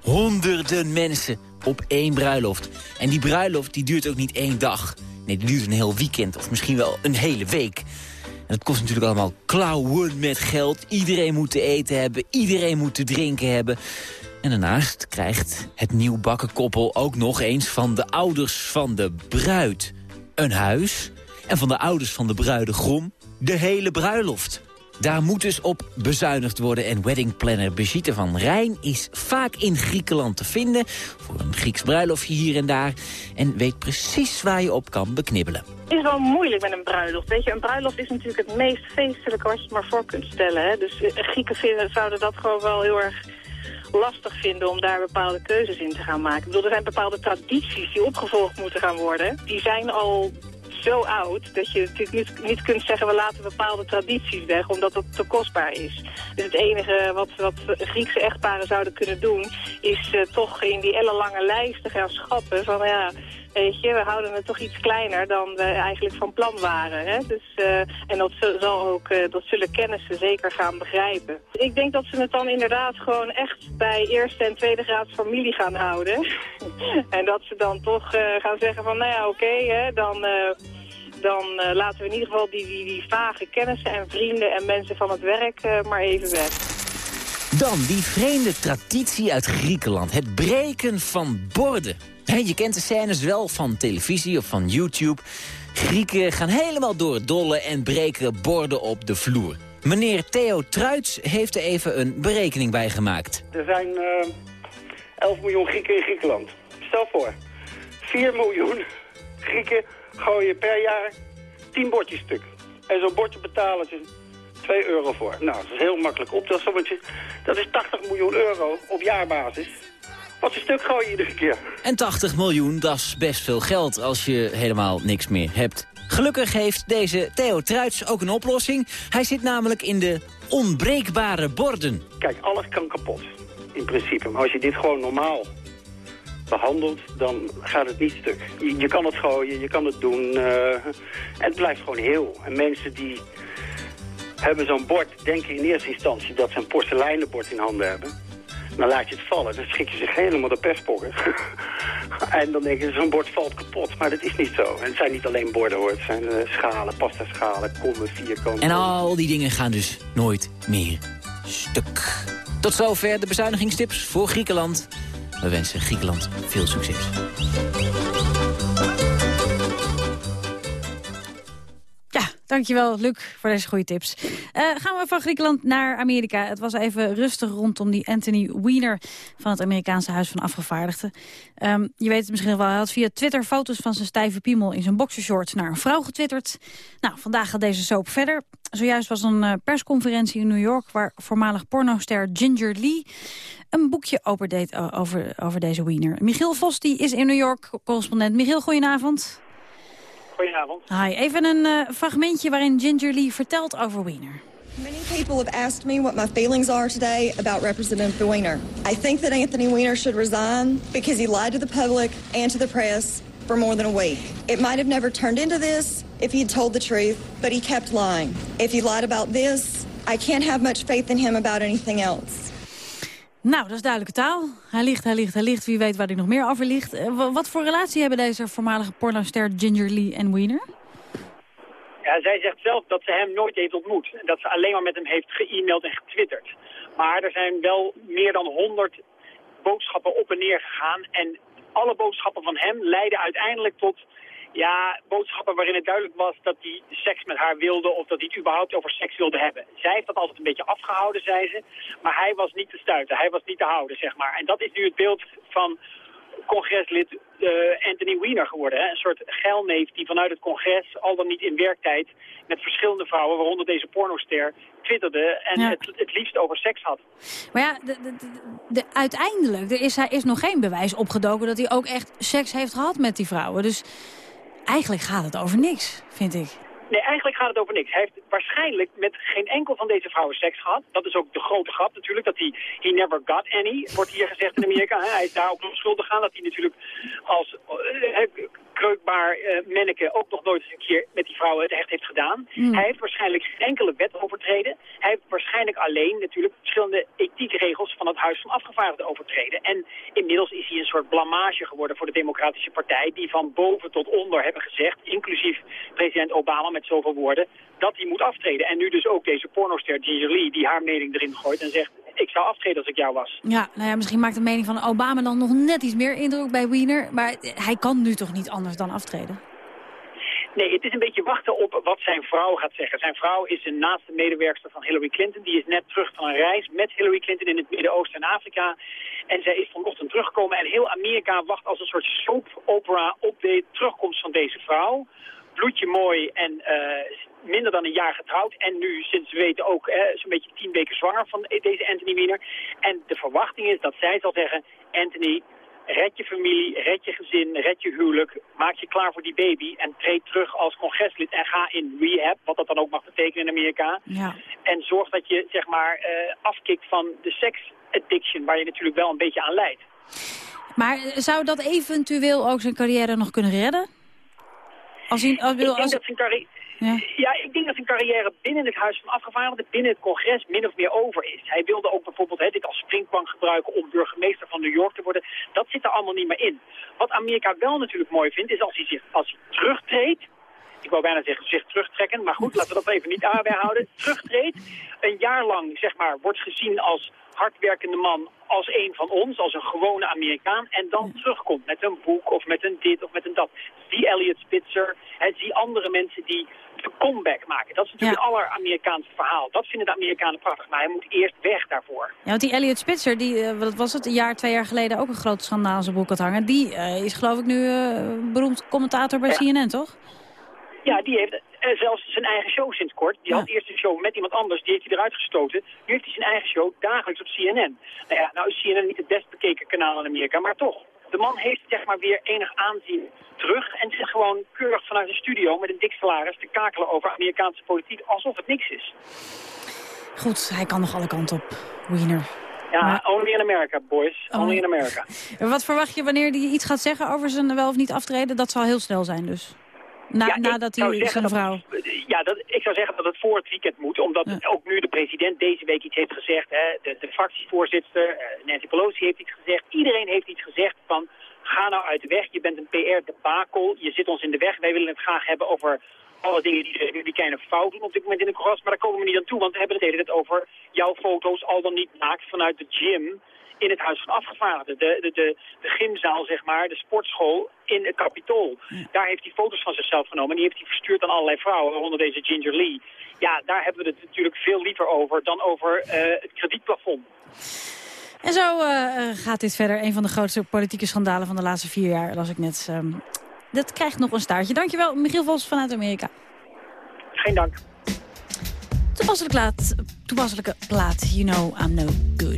Honderden mensen op één bruiloft. En die bruiloft die duurt ook niet één dag. Nee, die duurt een heel weekend of misschien wel een hele week. Het kost natuurlijk allemaal klauwen met geld. Iedereen moet te eten hebben, iedereen moet te drinken hebben. En daarnaast krijgt het nieuwbakken koppel ook nog eens van de ouders van de bruid een huis. En van de ouders van de bruidegom de hele bruiloft. Daar moet dus op bezuinigd worden. En weddingplanner Brigitte van Rijn is vaak in Griekenland te vinden... voor een Grieks bruiloftje hier en daar... en weet precies waar je op kan beknibbelen. Het is wel moeilijk met een bruiloft. Weet je, een bruiloft is natuurlijk het meest feestelijke wat je maar voor kunt stellen. Hè? Dus eh, Grieken vinden, zouden dat gewoon wel heel erg lastig vinden om daar bepaalde keuzes in te gaan maken. Ik bedoel, er zijn bepaalde tradities die opgevolgd moeten gaan worden. Die zijn al zo oud dat je natuurlijk niet, niet kunt zeggen we laten bepaalde tradities weg omdat dat te kostbaar is. Dus het enige wat, wat Griekse echtparen zouden kunnen doen is eh, toch in die ellenlange lijst te gaan schappen van ja, we houden het toch iets kleiner dan we eigenlijk van plan waren. Hè? Dus, eh, en dat, zal ook, eh, dat zullen kennissen zeker gaan begrijpen. Ik denk dat ze het dan inderdaad gewoon echt bij eerste en tweede graads familie gaan houden. (laughs) en dat ze dan toch eh, gaan zeggen van, nou ja, oké, dan... dan laten we in ieder geval die, die, die vage kennissen en vrienden en mensen van het werk maar even weg. Dan die vreemde traditie uit Griekenland. Het breken van borden. Je kent de scènes wel van televisie of van YouTube. Grieken gaan helemaal door het dolle en breken borden op de vloer. Meneer Theo Truits heeft er even een berekening bij gemaakt. Er zijn eh 11 miljoen Grieken in Griekenland. Stel voor, 4 miljoen Grieken gooien per jaar 10 bordjes stuk. En zo'n bordje betalen ze 2 euro voor. Nou, dat is heel makkelijk optelsommetje. Dat is 80 miljoen euro op jaarbasis. Wat ze stuk gooien iedere keer. En 80 miljoen, dat is best veel geld als je helemaal niks meer hebt. Gelukkig heeft deze Theo Truits ook een oplossing. Hij zit namelijk in de onbreekbare borden. Kijk, alles kan kapot. In principe. Maar als je dit gewoon normaal behandelt, dan gaat het niet stuk. Je, je kan het gooien, je kan het doen. en het blijft gewoon heel. En mensen die hebben zo'n bord, denken in eerste instantie dat ze een porseleinen bord in handen hebben. Dan laat je het vallen, dan schrik je zich helemaal de pestpokken. (laughs) en dan denken ze, zo'n bord valt kapot. Maar dat is niet zo. En het zijn niet alleen borden hoor, het zijn eh, schalen, pasta schalen, kommen, vierkanten. En al die dingen gaan dus nooit meer stuk. Tot zover de bezuinigingstips voor Griekenland. We wensen Griekenland veel succes. Dankjewel Luc voor deze goede tips. Eh, gaan we van Griekenland naar Amerika. Het was even rustig rondom die Anthony Weiner van het Amerikaanse Huis van Afgevaardigden. Ehm, je weet het misschien wel, hij had via Twitter foto's van zijn stijve piemel in zijn boxershorts naar een vrouw getwitterd. Nou, vandaag gaat deze soap verder. Zojuist was een eh, persconferentie in New York waar voormalig pornoster Ginger Lee een boekje opendeed o- over, over deze Wiener. Michiel Vos die is in New York, correspondent. Michiel, goedenavond. Goedenavond. Hi, even een eh, fragmentje waarin Ginger Lee vertelt over Wiener. Many people have asked me what my feelings are today about Representative Weiner. I think that Anthony Weiner should resign because he lied to the public and to the press for more than a week. It might have never turned into this if he had told the truth, but he kept lying. If he lied about this, I can't have much faith in him about anything else. Nou, dat is duidelijke taal. Hij ligt, hij ligt, hij ligt. Wie weet waar hij nog meer over ligt. Eh, wa- wat voor relatie hebben deze voormalige pornoster Ginger Lee en Wiener? Ja, zij zegt zelf dat ze hem nooit heeft ontmoet. En dat ze alleen maar met hem heeft ge-mailed en getwitterd. Maar er zijn wel meer dan 100 boodschappen op en neer gegaan. En alle boodschappen van hem leiden uiteindelijk tot ja, boodschappen waarin het duidelijk was dat hij seks met haar wilde of dat hij het überhaupt over seks wilde hebben. Zij heeft dat altijd een beetje afgehouden, zei ze. Maar hij was niet te stuiten, hij was niet te houden, zeg maar. En dat is nu het beeld van congreslid eh, Anthony Weiner geworden. Hè? Een soort geilneef die vanuit het congres, al dan niet in werktijd, met verschillende vrouwen, waaronder deze pornoster, twitterde en Ja. het, het liefst over seks had. Maar ja, de, de, de- de- uiteindelijk er is, er is nog geen bewijs opgedoken... dat hij ook echt seks heeft gehad met die vrouwen. Dus eigenlijk gaat het over niks, vind ik. Nee, eigenlijk gaat het over niks. Hij heeft waarschijnlijk met geen enkel van deze vrouwen seks gehad. Dat is ook de grote grap natuurlijk, dat hij he never got any, wordt hier gezegd in Amerika. Hij is daar ook nog schuldig aan, dat hij natuurlijk als eh, kreukbaar eh manneke ook nog nooit eens een keer met die vrouwen het echt heeft gedaan. Hmm. Hij heeft waarschijnlijk geen enkele wet overtreden. Hij heeft waarschijnlijk alleen natuurlijk verschillende ethiekregels van het Huis van Afgevaardigden overtreden. En inmiddels is hij een soort blamage geworden voor de Democratische Partij, die van boven tot onder hebben gezegd, inclusief president Obama met zoveel woorden, dat hij moet aftreden. En nu dus ook deze pornoster Ginger Lee, die haar mening erin gooit en zegt, ik zou aftreden als ik jou was. Ja, nou ja, misschien maakt de mening van Obama dan nog net iets meer indruk bij Wiener. Maar hij kan nu toch niet anders dan aftreden? Nee, het is een beetje wachten op wat zijn vrouw gaat zeggen. Zijn vrouw is een naaste medewerkster van Hillary Clinton. Die is net terug van een reis met Hillary Clinton in het Midden-Oosten en Afrika. En zij is vanochtend teruggekomen en heel Amerika wacht als een soort soap opera op de terugkomst van deze vrouw. Bloedje mooi en eh, minder dan een jaar getrouwd. En nu, sinds we weten, ook zo'n beetje tien weken zwanger van deze Anthony Wiener. En de verwachting is dat zij zal zeggen, Anthony, red je familie, red je gezin, red je huwelijk, maak je klaar voor die baby en treed terug als congreslid en ga in rehab, wat dat dan ook mag betekenen in Amerika. Ja. En zorg dat je zeg maar eh, afkikt van de sex addiction, waar je natuurlijk wel een beetje aan leidt. Maar zou dat eventueel ook zijn carrière nog kunnen redden? Als hij, als, Ik denk als, dat zijn carrière... ja. Ja, ik denk dat zijn carrière binnen het Huis van Afgevaardigden, binnen het congres, min of meer over is. Hij wilde ook bijvoorbeeld hè, dit als springplank gebruiken om burgemeester van New York te worden. Dat zit er allemaal niet meer in. Wat Amerika wel natuurlijk mooi vindt, is als hij zich als hij terugtreedt. Ik wou bijna zeggen zich terugtrekken, maar goed, laten we dat even niet aanbij houden. Terugtreedt, een jaar lang, zeg maar, wordt gezien als hardwerkende man, als een van ons, als een gewone Amerikaan. En dan terugkomt met een boek of met een dit of met een dat. Zie Elliot Spitzer, hè, zie andere mensen die de comeback maken. Dat is natuurlijk het aller-Amerikaanse verhaal. Dat vinden de Amerikanen prachtig, maar hij moet eerst weg daarvoor. Ja, want die Elliot Spitzer, die, eh, wat was het, een jaar, twee jaar geleden ook een groot schandaal aan zijn broek had hangen. Die eh, is geloof ik nu eh, beroemd commentator bij CNN, toch? Ja, die heeft zelfs zijn eigen show sinds kort. Die had eerst een show met iemand anders, die heeft hij eruit gestoten. Nu heeft hij zijn eigen show dagelijks op CNN. Nou ja, nou is CNN niet het best bekeken kanaal in Amerika, maar toch. De man heeft zeg maar weer enig aanzien terug en zit gewoon keurig vanuit de studio met een dik salaris te kakelen over Amerikaanse politiek alsof het niks is. Goed, hij kan nog alle kanten op. Wiener. Ja, only in America, boys. Only in America. En (laughs) Wat verwacht je wanneer hij iets gaat zeggen over zijn wel of niet aftreden? Dat zal heel snel zijn dus. Na, Ja, nadat zeggen zijn dat- vrouw... Ja, dat, ik zou zeggen dat het voor het weekend moet, omdat ook nu de president deze week iets heeft gezegd. Hè, de, de fractievoorzitter, eh, Nancy Pelosi heeft iets gezegd. Iedereen heeft iets gezegd van, ga nou uit de weg, je bent een PR-debakel, je zit ons in de weg. Wij willen het graag hebben over alle dingen die de Republikeinen fout doen op dit moment in de congres, maar daar komen we niet aan toe, want we hebben het hele tijd over jouw foto's al dan niet maakt vanuit de gym in het Huis van Afgevaardigden. De, de, de, de gymzaal, zeg maar, de sportschool in het Capitool. Daar heeft hij foto's van zichzelf genomen en die heeft hij verstuurd aan allerlei vrouwen, waaronder deze Ginger Lee. Ja, daar hebben we het natuurlijk veel liever over dan over eh, het kredietplafond. En zo eh, eh, gaat dit verder. Een van de grootste politieke schandalen van de laatste vier jaar, las ik net. Ehm, dat krijgt nog een staartje. Dankjewel, Michiel Vos vanuit Amerika. Geen dank. Toepasselijke plaat, toepasselijke plaat You Know I'm No Good.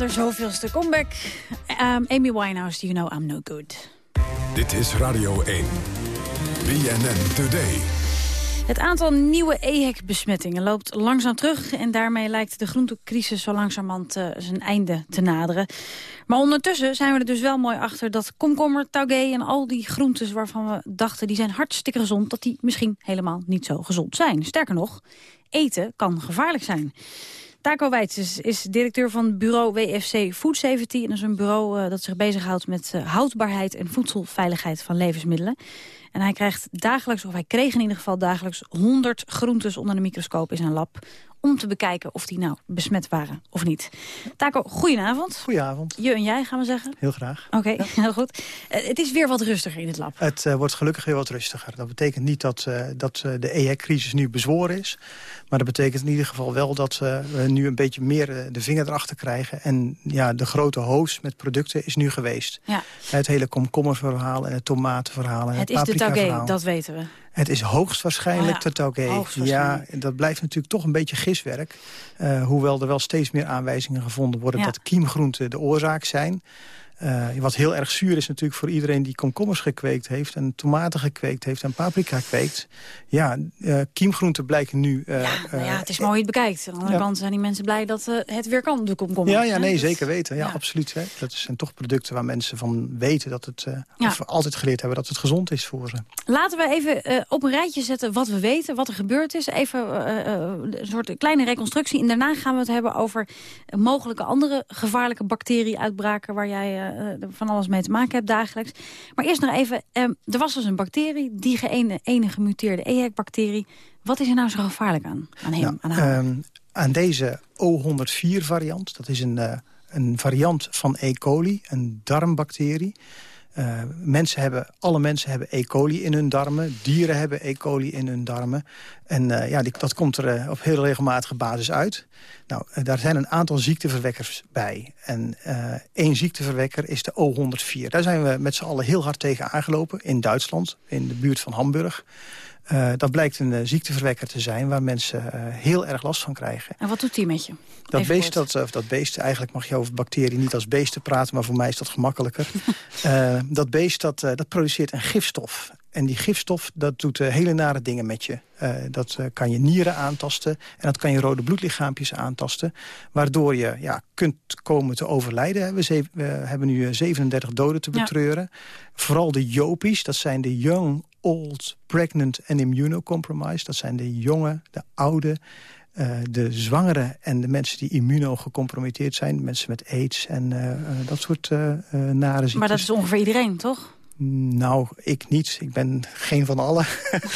Aan de zoveelste comeback. Um, Amy Winehouse, you know I'm no good? Dit is Radio 1. BNN Today. Het aantal nieuwe EHEC-besmettingen loopt langzaam terug... en daarmee lijkt de groentecrisis zo langzamerhand uh, zijn einde te naderen. Maar ondertussen zijn we er dus wel mooi achter dat komkommer, taugé... en al die groentes waarvan we dachten die zijn hartstikke gezond... dat die misschien helemaal niet zo gezond zijn. Sterker nog, eten kan gevaarlijk zijn. Taco Wijts is directeur van bureau WFC Food Safety. En dat is een bureau uh, dat zich bezighoudt met uh, houdbaarheid en voedselveiligheid van levensmiddelen. En hij krijgt dagelijks, of hij kreeg in ieder geval dagelijks... 100 groentes onder de microscoop in zijn lab om te bekijken of die nou besmet waren of niet. Taco, goedenavond. Goedenavond. Je en jij, gaan we zeggen. Heel graag. Oké, okay, (laughs) heel goed. Uh, het is weer wat rustiger in het lab. Het uh, wordt gelukkig weer wat rustiger. Dat betekent niet dat, uh, dat de EHEC-crisis nu bezworen is. Maar dat betekent in ieder geval wel dat we nu een beetje meer de vinger erachter krijgen. En ja, de grote hoos met producten is nu geweest. Ja. Het hele komkommerverhaal en het tomatenverhaal en het, het is de taugé, dat weten we. Het is hoogstwaarschijnlijk Oh ja, de taugé. hoogstwaarschijnlijk. Ja, dat blijft natuurlijk toch een beetje giswerk. Uh, hoewel er wel steeds meer aanwijzingen gevonden worden... Ja. dat kiemgroenten de oorzaak zijn. Uh, wat heel erg zuur is natuurlijk voor iedereen die komkommers gekweekt heeft... en tomaten gekweekt heeft en paprika kweekt. Ja, uh, kiemgroenten blijken nu... ja, nou ja, het is mooi het bekijkt. Aan de andere ja. kant zijn die mensen blij dat het weer kan, de komkommer. Ja, ja nee, zeker weten. Ja, ja. absoluut. Hè. Dat zijn toch producten waar mensen van weten dat het... Of altijd geleerd hebben dat het gezond is voor ze. Laten we even op een rijtje zetten wat we weten, wat er gebeurd is. Even een soort kleine reconstructie. En daarna gaan we het hebben over mogelijke andere gevaarlijke bacterieuitbraken... waar jij van alles mee te maken hebt dagelijks. Maar eerst nog even, um, er was dus een bacterie, die ene, ene gemuteerde EHEC-bacterie. Wat is er nou zo gevaarlijk aan, aan hem? Nou, aan, haar? um, aan deze O104-variant, dat is een, uh, een variant van E. coli, een darmbacterie... Uh, mensen hebben, alle mensen hebben E. coli in hun darmen. Dieren hebben E. coli in hun darmen. En uh, ja, dat komt er uh, op heel regelmatige basis uit. Nou, daar zijn een aantal ziekteverwekkers bij. En één ziekteverwekker is de O104. Daar zijn we met z'n allen heel hard tegen aangelopen. In Duitsland, in de buurt van Hamburg. Uh, dat blijkt een uh, ziekteverwekker te zijn waar mensen uh, heel erg last van krijgen. En wat doet die met je? Dat Even beest, dat, of dat beest, eigenlijk mag je over bacteriën niet als beesten praten... maar voor mij is dat gemakkelijker. (laughs) dat beest dat, dat produceert een gifstof. En die gifstof, dat doet hele nare dingen met je. dat kan je nieren aantasten en dat kan je rode bloedlichaampjes aantasten. Waardoor je ja, kunt komen te overlijden. We, we hebben nu 37 doden te betreuren. Ja. Vooral de jopies, dat zijn de young old, pregnant en immunocompromised. Dat zijn de jonge, de oude, uh, de zwangeren en de mensen die immunogecompromitteerd zijn. Mensen met aids en uh, uh, dat soort nare ziektes. Maar dat is ongeveer iedereen, toch? Nou, ik niet. Ik ben geen van allen.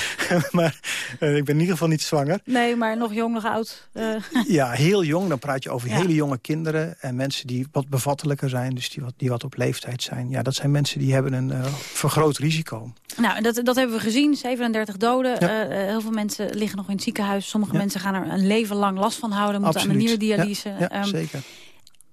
(laughs) maar uh, ik ben in ieder geval niet zwanger. Nee, maar nog jong, nog oud. Uh. Ja, heel jong. Dan praat je over Ja. hele jonge kinderen. En mensen die wat bevattelijker zijn. Dus die wat, die wat op leeftijd zijn. Ja, dat zijn mensen die hebben een uh, vergroot risico. Nou, dat, dat hebben we gezien. 37 doden. Ja. Heel veel mensen liggen nog in het ziekenhuis. Sommige Ja. mensen gaan er een leven lang last van houden. Moeten aan de Absoluut. nierdialyse. Ja, ja, Ehm, zeker.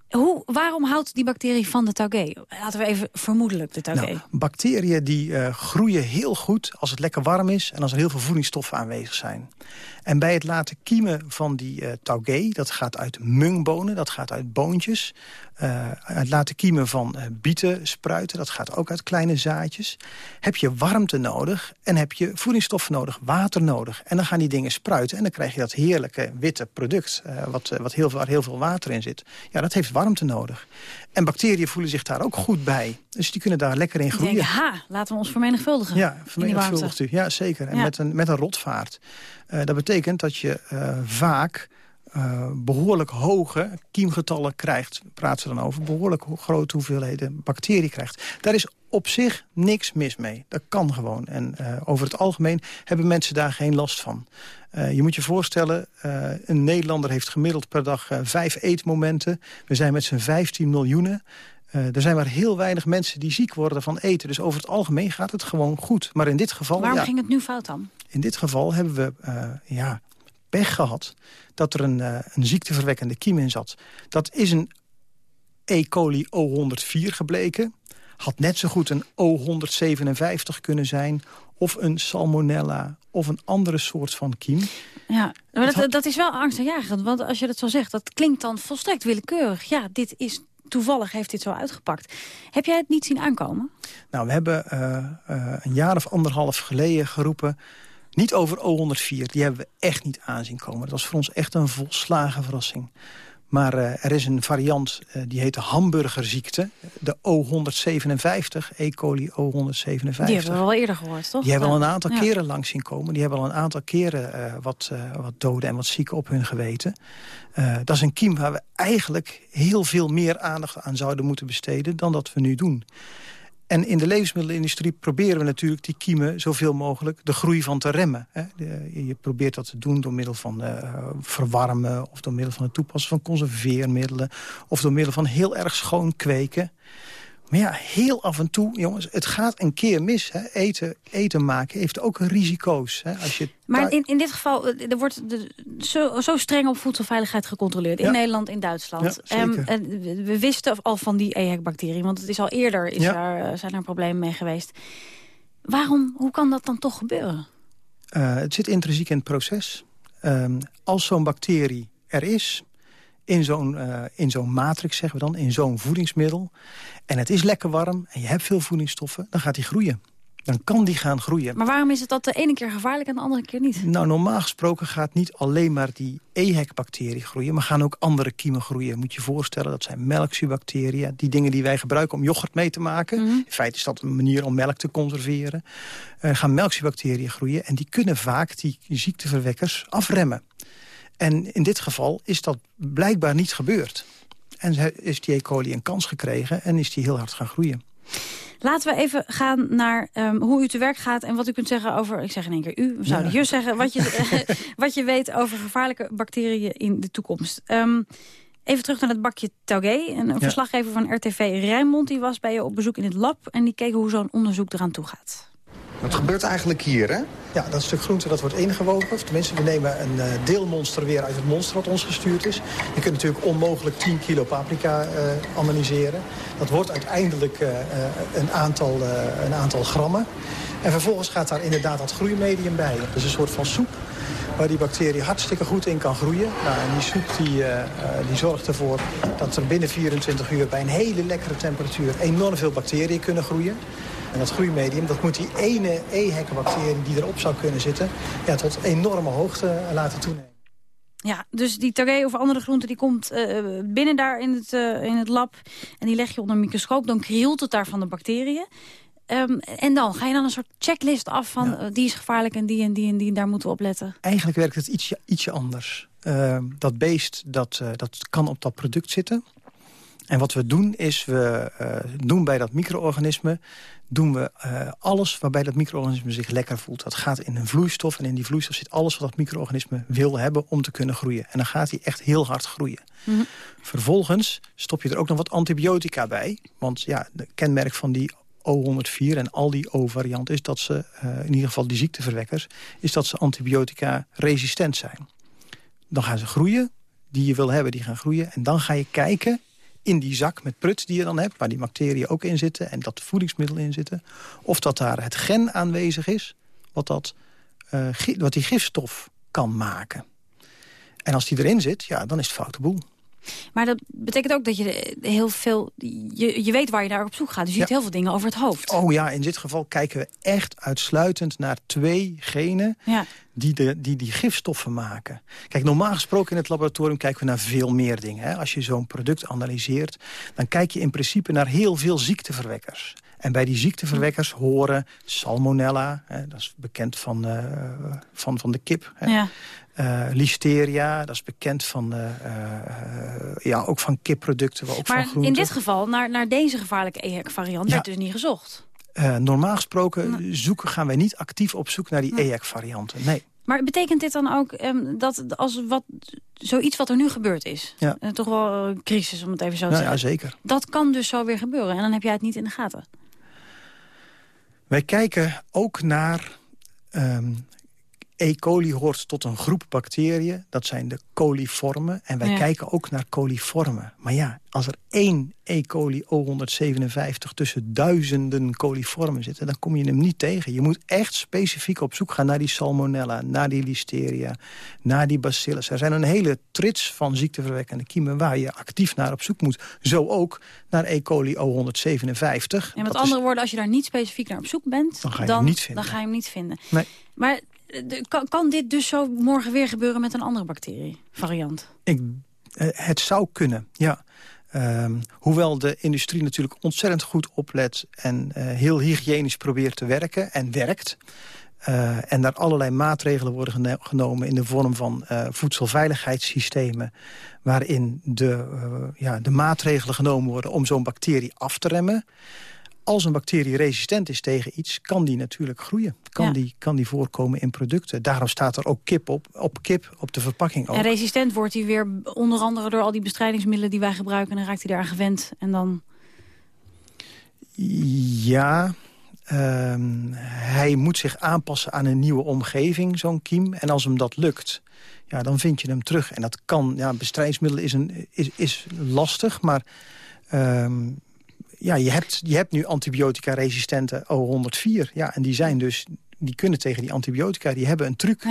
Hoe, waarom houdt die bacterie van de taugé? Laten we even vermoedelijk de taugé. Nou, bacteriën die uh, groeien heel goed als het lekker warm is... en als er heel veel voedingsstoffen aanwezig zijn. En bij het laten kiemen van die uh, taugé, dat gaat uit mungbonen, dat gaat uit boontjes. Uh, het laten kiemen van uh, bieten, spruiten, dat gaat ook uit kleine zaadjes. Heb je warmte nodig en heb je voedingsstoffen nodig, water nodig. En dan gaan die dingen spruiten en dan krijg je dat heerlijke witte product... Wat, wat heel, waar heel veel water in zit. Ja, dat heeft warmte nodig. En bacteriën voelen zich daar ook goed bij. Dus die kunnen daar lekker in groeien. denk, ha, laten we ons vermenigvuldigen. Ja, vermenigvuldigt u. Ja, zeker. En Ja. met, een, met een rotvaart. Uh, dat betekent dat je uh, vaak uh, behoorlijk hoge kiemgetallen krijgt. Praten ze dan over. Behoorlijk ho grote hoeveelheden bacterie krijgt. Daar is op zich niks mis mee. Dat kan gewoon. En uh, over het algemeen hebben mensen daar geen last van. Uh, je moet je voorstellen, uh, een Nederlander heeft gemiddeld per dag vijf eetmomenten. We zijn met z'n 15 miljoenen. Er zijn maar heel weinig mensen die ziek worden van eten. Dus over het algemeen gaat het gewoon goed. Maar in dit geval... Waarom ja, ging het nu fout dan? In dit geval hebben we ja, pech gehad dat er een, een ziekteverwekkende kiem in zat. Dat is een E. coli O104 gebleken. Had net zo goed een O157 kunnen zijn... of een salmonella of een andere soort van kiem. Ja, maar dat, dat is wel angstaanjagend. Want als je dat zo zegt, dat klinkt dan volstrekt willekeurig. Ja, dit is toevallig heeft dit zo uitgepakt. Heb jij het niet zien aankomen? Nou, we hebben eh, eh, een jaar of anderhalf geleden geroepen... niet over O104, die hebben we echt niet aanzien komen. Dat was voor ons echt een volslagen verrassing. Maar eh, er is een variant, eh, die heet de hamburgerziekte. De O157, E. coli O157. Die hebben we wel eerder gehoord, toch? Die hebben we al een aantal Ja. keren langs zien komen. Die hebben al een aantal keren eh, wat, wat doden en wat zieken op hun geweten. Dat is een kiem waar we eigenlijk heel veel meer aandacht aan zouden moeten besteden... dan dat we nu doen. En in de levensmiddelenindustrie proberen we natuurlijk die kiemen zoveel mogelijk de groei van te remmen. Je probeert dat te doen door middel van eh, verwarmen of door middel van het toepassen van conserveermiddelen of door middel van heel erg schoon kweken. Maar ja, heel af en toe, jongens, het gaat een keer mis. Hè. Eten, eten maken heeft ook risico's. Hè. Als je Maar in, in dit geval, eh, er wordt de, zo, zo streng op voedselveiligheid gecontroleerd. In Ja. Nederland, in Duitsland. Ja. Ehm, en we- we wisten al van die EHEC-bacterie. Want het is al eerder is Ja. daar, eh, zijn er problemen mee geweest. Waarom, hoe kan dat dan toch gebeuren? Eh, het zit intrinsiek in het proces. Ehm, als zo'n bacterie er is, in zo'n eh, in zo'n matrix zeggen we dan, in zo'n voedingsmiddel... en het is lekker warm en je hebt veel voedingsstoffen, dan gaat die groeien. Dan kan die gaan groeien. Maar waarom is het dat de ene keer gevaarlijk en de andere keer niet? Nou, normaal gesproken gaat niet alleen maar die EHEC-bacterie groeien... maar gaan ook andere kiemen groeien. Moet je je voorstellen, dat zijn melkzuurbacteriën. Die dingen die wij gebruiken om yoghurt mee te maken. In feite is dat een manier om melk te conserveren. Er gaan melkzuurbacteriën groeien en die kunnen vaak die ziekteverwekkers afremmen. En in dit geval is dat blijkbaar niet gebeurd. En is die E. coli een kans gekregen en is die heel hard gaan groeien. Laten we even gaan naar ehm, hoe u te werk gaat... en wat u kunt zeggen over, ik zeg in één keer u, we zouden Ja. zeggen... Wat je, (laughs) (laughs) wat je weet over gevaarlijke bacteriën in de toekomst. Ehm, even terug naar het bakje Taugé. Een, een Ja. verslaggever van RTV Rijnmond die was bij je op bezoek in het lab... en die keek hoe zo'n onderzoek eraan toe gaat. Wat gebeurt eigenlijk hier, hè? Ja, dat stuk groente dat wordt ingewogen. Tenminste, we nemen een eh, deelmonster weer uit het monster wat ons gestuurd is. Je kunt natuurlijk onmogelijk 10 kilo paprika eh, analyseren. Dat wordt uiteindelijk eh, een, aantal, een aantal grammen. En vervolgens gaat daar inderdaad dat groeimedium bij. Dat is een soort van soep waar die bacterie hartstikke goed in kan groeien. Nou, die soep die, die zorgt ervoor dat er binnen 24 uur... bij een hele lekkere temperatuur enorm veel bacteriën kunnen groeien. En dat groeimedium, dat moet die ene EHEC-bacterie die erop zou kunnen zitten... Ja, tot enorme hoogte laten toenemen. Ja, dus die Taugé of andere groente die komt eh, binnen daar in het, eh, in het lab... en die leg je onder een microscoop, dan krielt het daar van de bacteriën... Ehm, en dan ga je dan een soort checklist af van eh, die is gevaarlijk en die en die en die, daar moeten we op letten. Eigenlijk werkt het ietsje, ietsje anders. Eh, dat beest dat, dat kan op dat product zitten. En wat we doen is, we doen bij dat micro-organisme... doen we eh, alles waarbij dat micro-organisme zich lekker voelt. Dat gaat in een vloeistof en in die vloeistof zit alles... wat dat micro-organisme wil hebben om te kunnen groeien. En dan gaat hij echt heel hard groeien. Vervolgens stop je er ook nog wat antibiotica bij. Want ja, de kenmerk van die O104 en al die O-varianten... is dat ze, eh, in ieder geval die ziekteverwekkers... is dat ze antibiotica-resistent zijn. Dan gaan ze groeien, die je wil hebben, die gaan groeien. En dan ga je kijken in die zak met prut die je dan hebt... waar die bacteriën ook in zitten en dat voedingsmiddelen in zitten... of dat daar het gen aanwezig is wat, dat, eh, wat die gifstof kan maken. En als die erin zit, ja, dan is het foute boel. Maar dat betekent ook dat je heel veel... Je, je weet waar je naar op zoek gaat, dus je Ja. ziet heel veel dingen over het hoofd. Oh ja, in dit geval kijken we echt uitsluitend naar twee genen... Ja. die, de, die die gifstoffen maken. Kijk, normaal gesproken in het laboratorium kijken we naar veel meer dingen. Hè. Als je zo'n product analyseert, dan kijk je in principe naar heel veel ziekteverwekkers. En bij die ziekteverwekkers horen salmonella, hè, dat is bekend van, eh, van, van de kip. Hè. Ja. Eh, listeria, dat is bekend van, eh, ja, ook van kipproducten, maar ook van Maar groenten. in dit geval, naar, naar deze gevaarlijke EHEC-variant, Ja. werd dus niet gezocht. Normaal gesproken zoeken, gaan wij niet actief op zoek naar die EHEC-varianten. Nee. Maar betekent dit dan ook ehm, dat als wat, zoiets wat er nu gebeurd is... Ja. toch wel een crisis, om het even zo te Nou ja, zeggen... zeker. dat kan dus zo weer gebeuren en dan heb jij het niet in de gaten. Wij kijken ook naar... ehm, E. coli hoort tot een groep bacteriën, dat zijn de coliformen. En wij Ja. kijken ook naar coliformen. Maar ja, als er één E. coli O157 tussen duizenden coliformen zit... dan kom je hem niet tegen. Je moet echt specifiek op zoek gaan naar die salmonella, naar die listeria... naar die bacillus. Er zijn een hele trits van ziekteverwekkende kiemen... waar je actief naar op zoek moet. Zo ook naar E. coli O157. En met Dat andere woorden, als je daar niet specifiek naar op zoek bent... Dan ga je hem niet vinden. Dan ga je hem niet vinden. Nee. Maar kan, kan dit dus zo morgen weer gebeuren met een andere bacterie? Variant? Ik, eh, het zou kunnen, ja. Ehm, hoewel de industrie natuurlijk ontzettend goed oplet... en eh, heel hygiënisch probeert te werken en werkt... eh, en daar allerlei maatregelen worden genomen... in de vorm van voedselveiligheidssystemen... waarin de, ja, de maatregelen genomen worden om zo'n bacterie af te remmen. Als een bacterie resistent is tegen iets, kan die natuurlijk groeien. Kan, Ja. die, kan die voorkomen in producten. Daarom staat er ook kip op, op kip, op de verpakking ook. En resistent wordt hij weer onder andere door al die bestrijdingsmiddelen die wij gebruiken. En dan raakt hij eraan gewend. En dan... Ja, ehm, hij moet zich aanpassen aan een nieuwe omgeving, zo'n kiem. En als hem dat lukt, ja, dan vind je hem terug. En dat kan, ja, bestrijdingsmiddelen is, een, is, is lastig, maar... ehm, ja, je hebt, je hebt nu antibiotica-resistente O104. Ja, en die zijn dus, die kunnen tegen die antibiotica. Die hebben een truc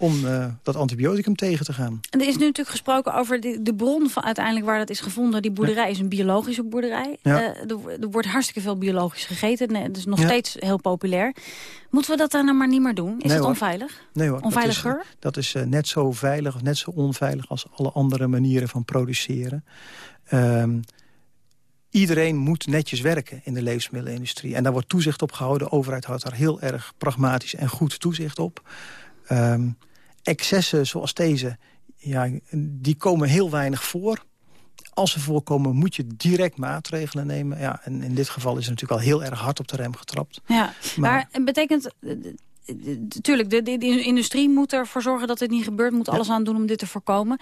om eh, dat antibioticum tegen te gaan. En er is nu natuurlijk gesproken over de, de bron van uiteindelijk waar dat is gevonden. Die boerderij is een biologische boerderij. Ja. Eh, er, er wordt hartstikke veel biologisch gegeten. Nee, Het is nog Ja. steeds heel populair. Moeten we dat dan nou maar niet meer doen? Is Nee, het hoor. onveilig? Nee hoor. Onveiliger? Dat is, dat is eh, net zo veilig of net zo onveilig als alle andere manieren van produceren. Ehm, iedereen moet netjes werken in de levensmiddelenindustrie. En daar wordt toezicht op gehouden. De overheid houdt daar heel erg pragmatisch en goed toezicht op. Ehm, excessen zoals deze, ja, die komen heel weinig voor. Als ze voorkomen, moet je direct maatregelen nemen. Ja, en in dit geval is er natuurlijk al heel erg hard op de rem getrapt. Ja, Maar- maar, het betekent... Natuurlijk, de, de, de industrie moet ervoor zorgen dat dit niet gebeurt. Moet alles aan doen om dit te voorkomen.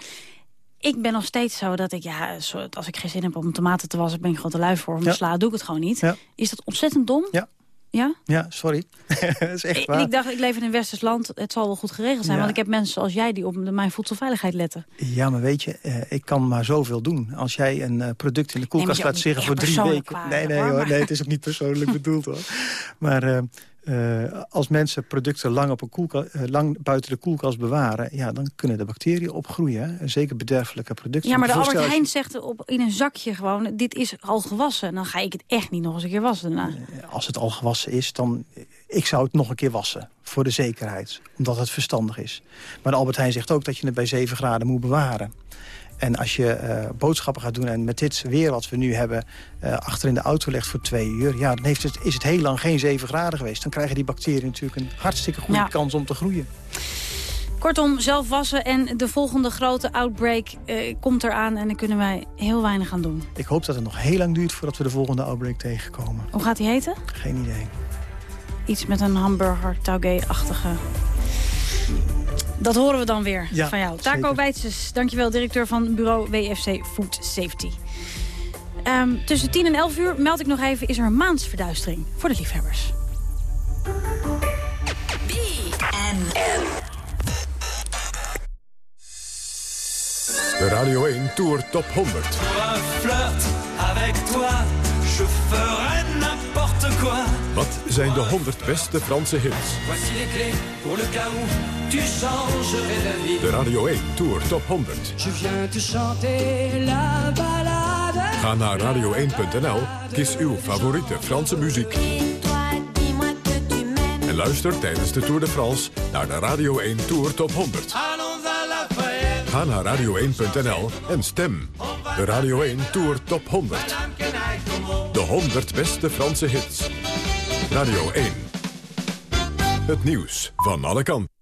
Ik ben nog steeds zo dat ik, ja, als ik geen zin heb om tomaten te wassen... ben ik gewoon te lui voor. Om Ja. sla doe ik het gewoon niet. Ja. Is dat ontzettend dom? Ja. Ja? Ja, sorry. (laughs) dat is echt Ik, waar. ik dacht, ik leef in een westers land. Het zal wel goed geregeld zijn. Ja. Want ik heb mensen zoals jij die op mijn voedselveiligheid letten. Ja, maar weet je, eh, ik kan maar zoveel doen. Als jij een eh, product in de koelkast laat niet voor drie weken... nee, nee, hoor, nee, het is ook niet persoonlijk bedoeld hoor. (laughs) Maar eh, eh, als mensen producten lang, op een koelka- eh, lang buiten de koelkast bewaren... Ja, dan kunnen de bacteriën opgroeien. Hè? Zeker bederfelijke producten. Ja, maar de Albert Heijn zegt op, in een zakje gewoon... dit is al gewassen. Dan ga ik het echt niet nog eens een keer wassen daarna. je- Als het al gewassen is, dan... Ik zou het nog een keer wassen, voor de zekerheid. Omdat het verstandig is. Maar de Albert Heijn zegt ook dat je het bij 7 graden moet bewaren. En als je eh, boodschappen gaat doen en met dit weer wat we nu hebben... eh, achter in de auto legt voor twee uur... ja, dan heeft het, is het heel lang geen 7 graden geweest. Dan krijgen die bacteriën natuurlijk een hartstikke goede Ja. kans om te groeien. Kortom, zelf wassen en de volgende grote outbreak eh, komt eraan... en dan kunnen wij heel weinig aan doen. Ik hoop dat het nog heel lang duurt voordat we de volgende outbreak tegenkomen. Hoe gaat die heten? Geen idee. Iets met een hamburger, taugé-achtige... Dat horen we dan weer Ja, van jou. Taco. Wijtses, dankjewel, directeur van bureau WFC Food Safety. Ehm, tussen 10 en 11 uur, meld ik nog even, is er een maansverduistering voor de liefhebbers. De Radio 1 Tour Top 100. Pour un flirt avec toi, je ferai n'importe. Wat zijn de 100 beste Franse hits? De Radio 1 Tour Top 100. Je viens te chanter la balade. Ga naar radio1.nl, kies uw favoriete Franse muziek. En luister tijdens de Tour de France naar de Radio 1 Tour Top 100. Ga naar radio1.nl en stem. De Radio 1 Tour Top 100. De 100 beste Franse hits. Radio 1. Het nieuws van alle kanten.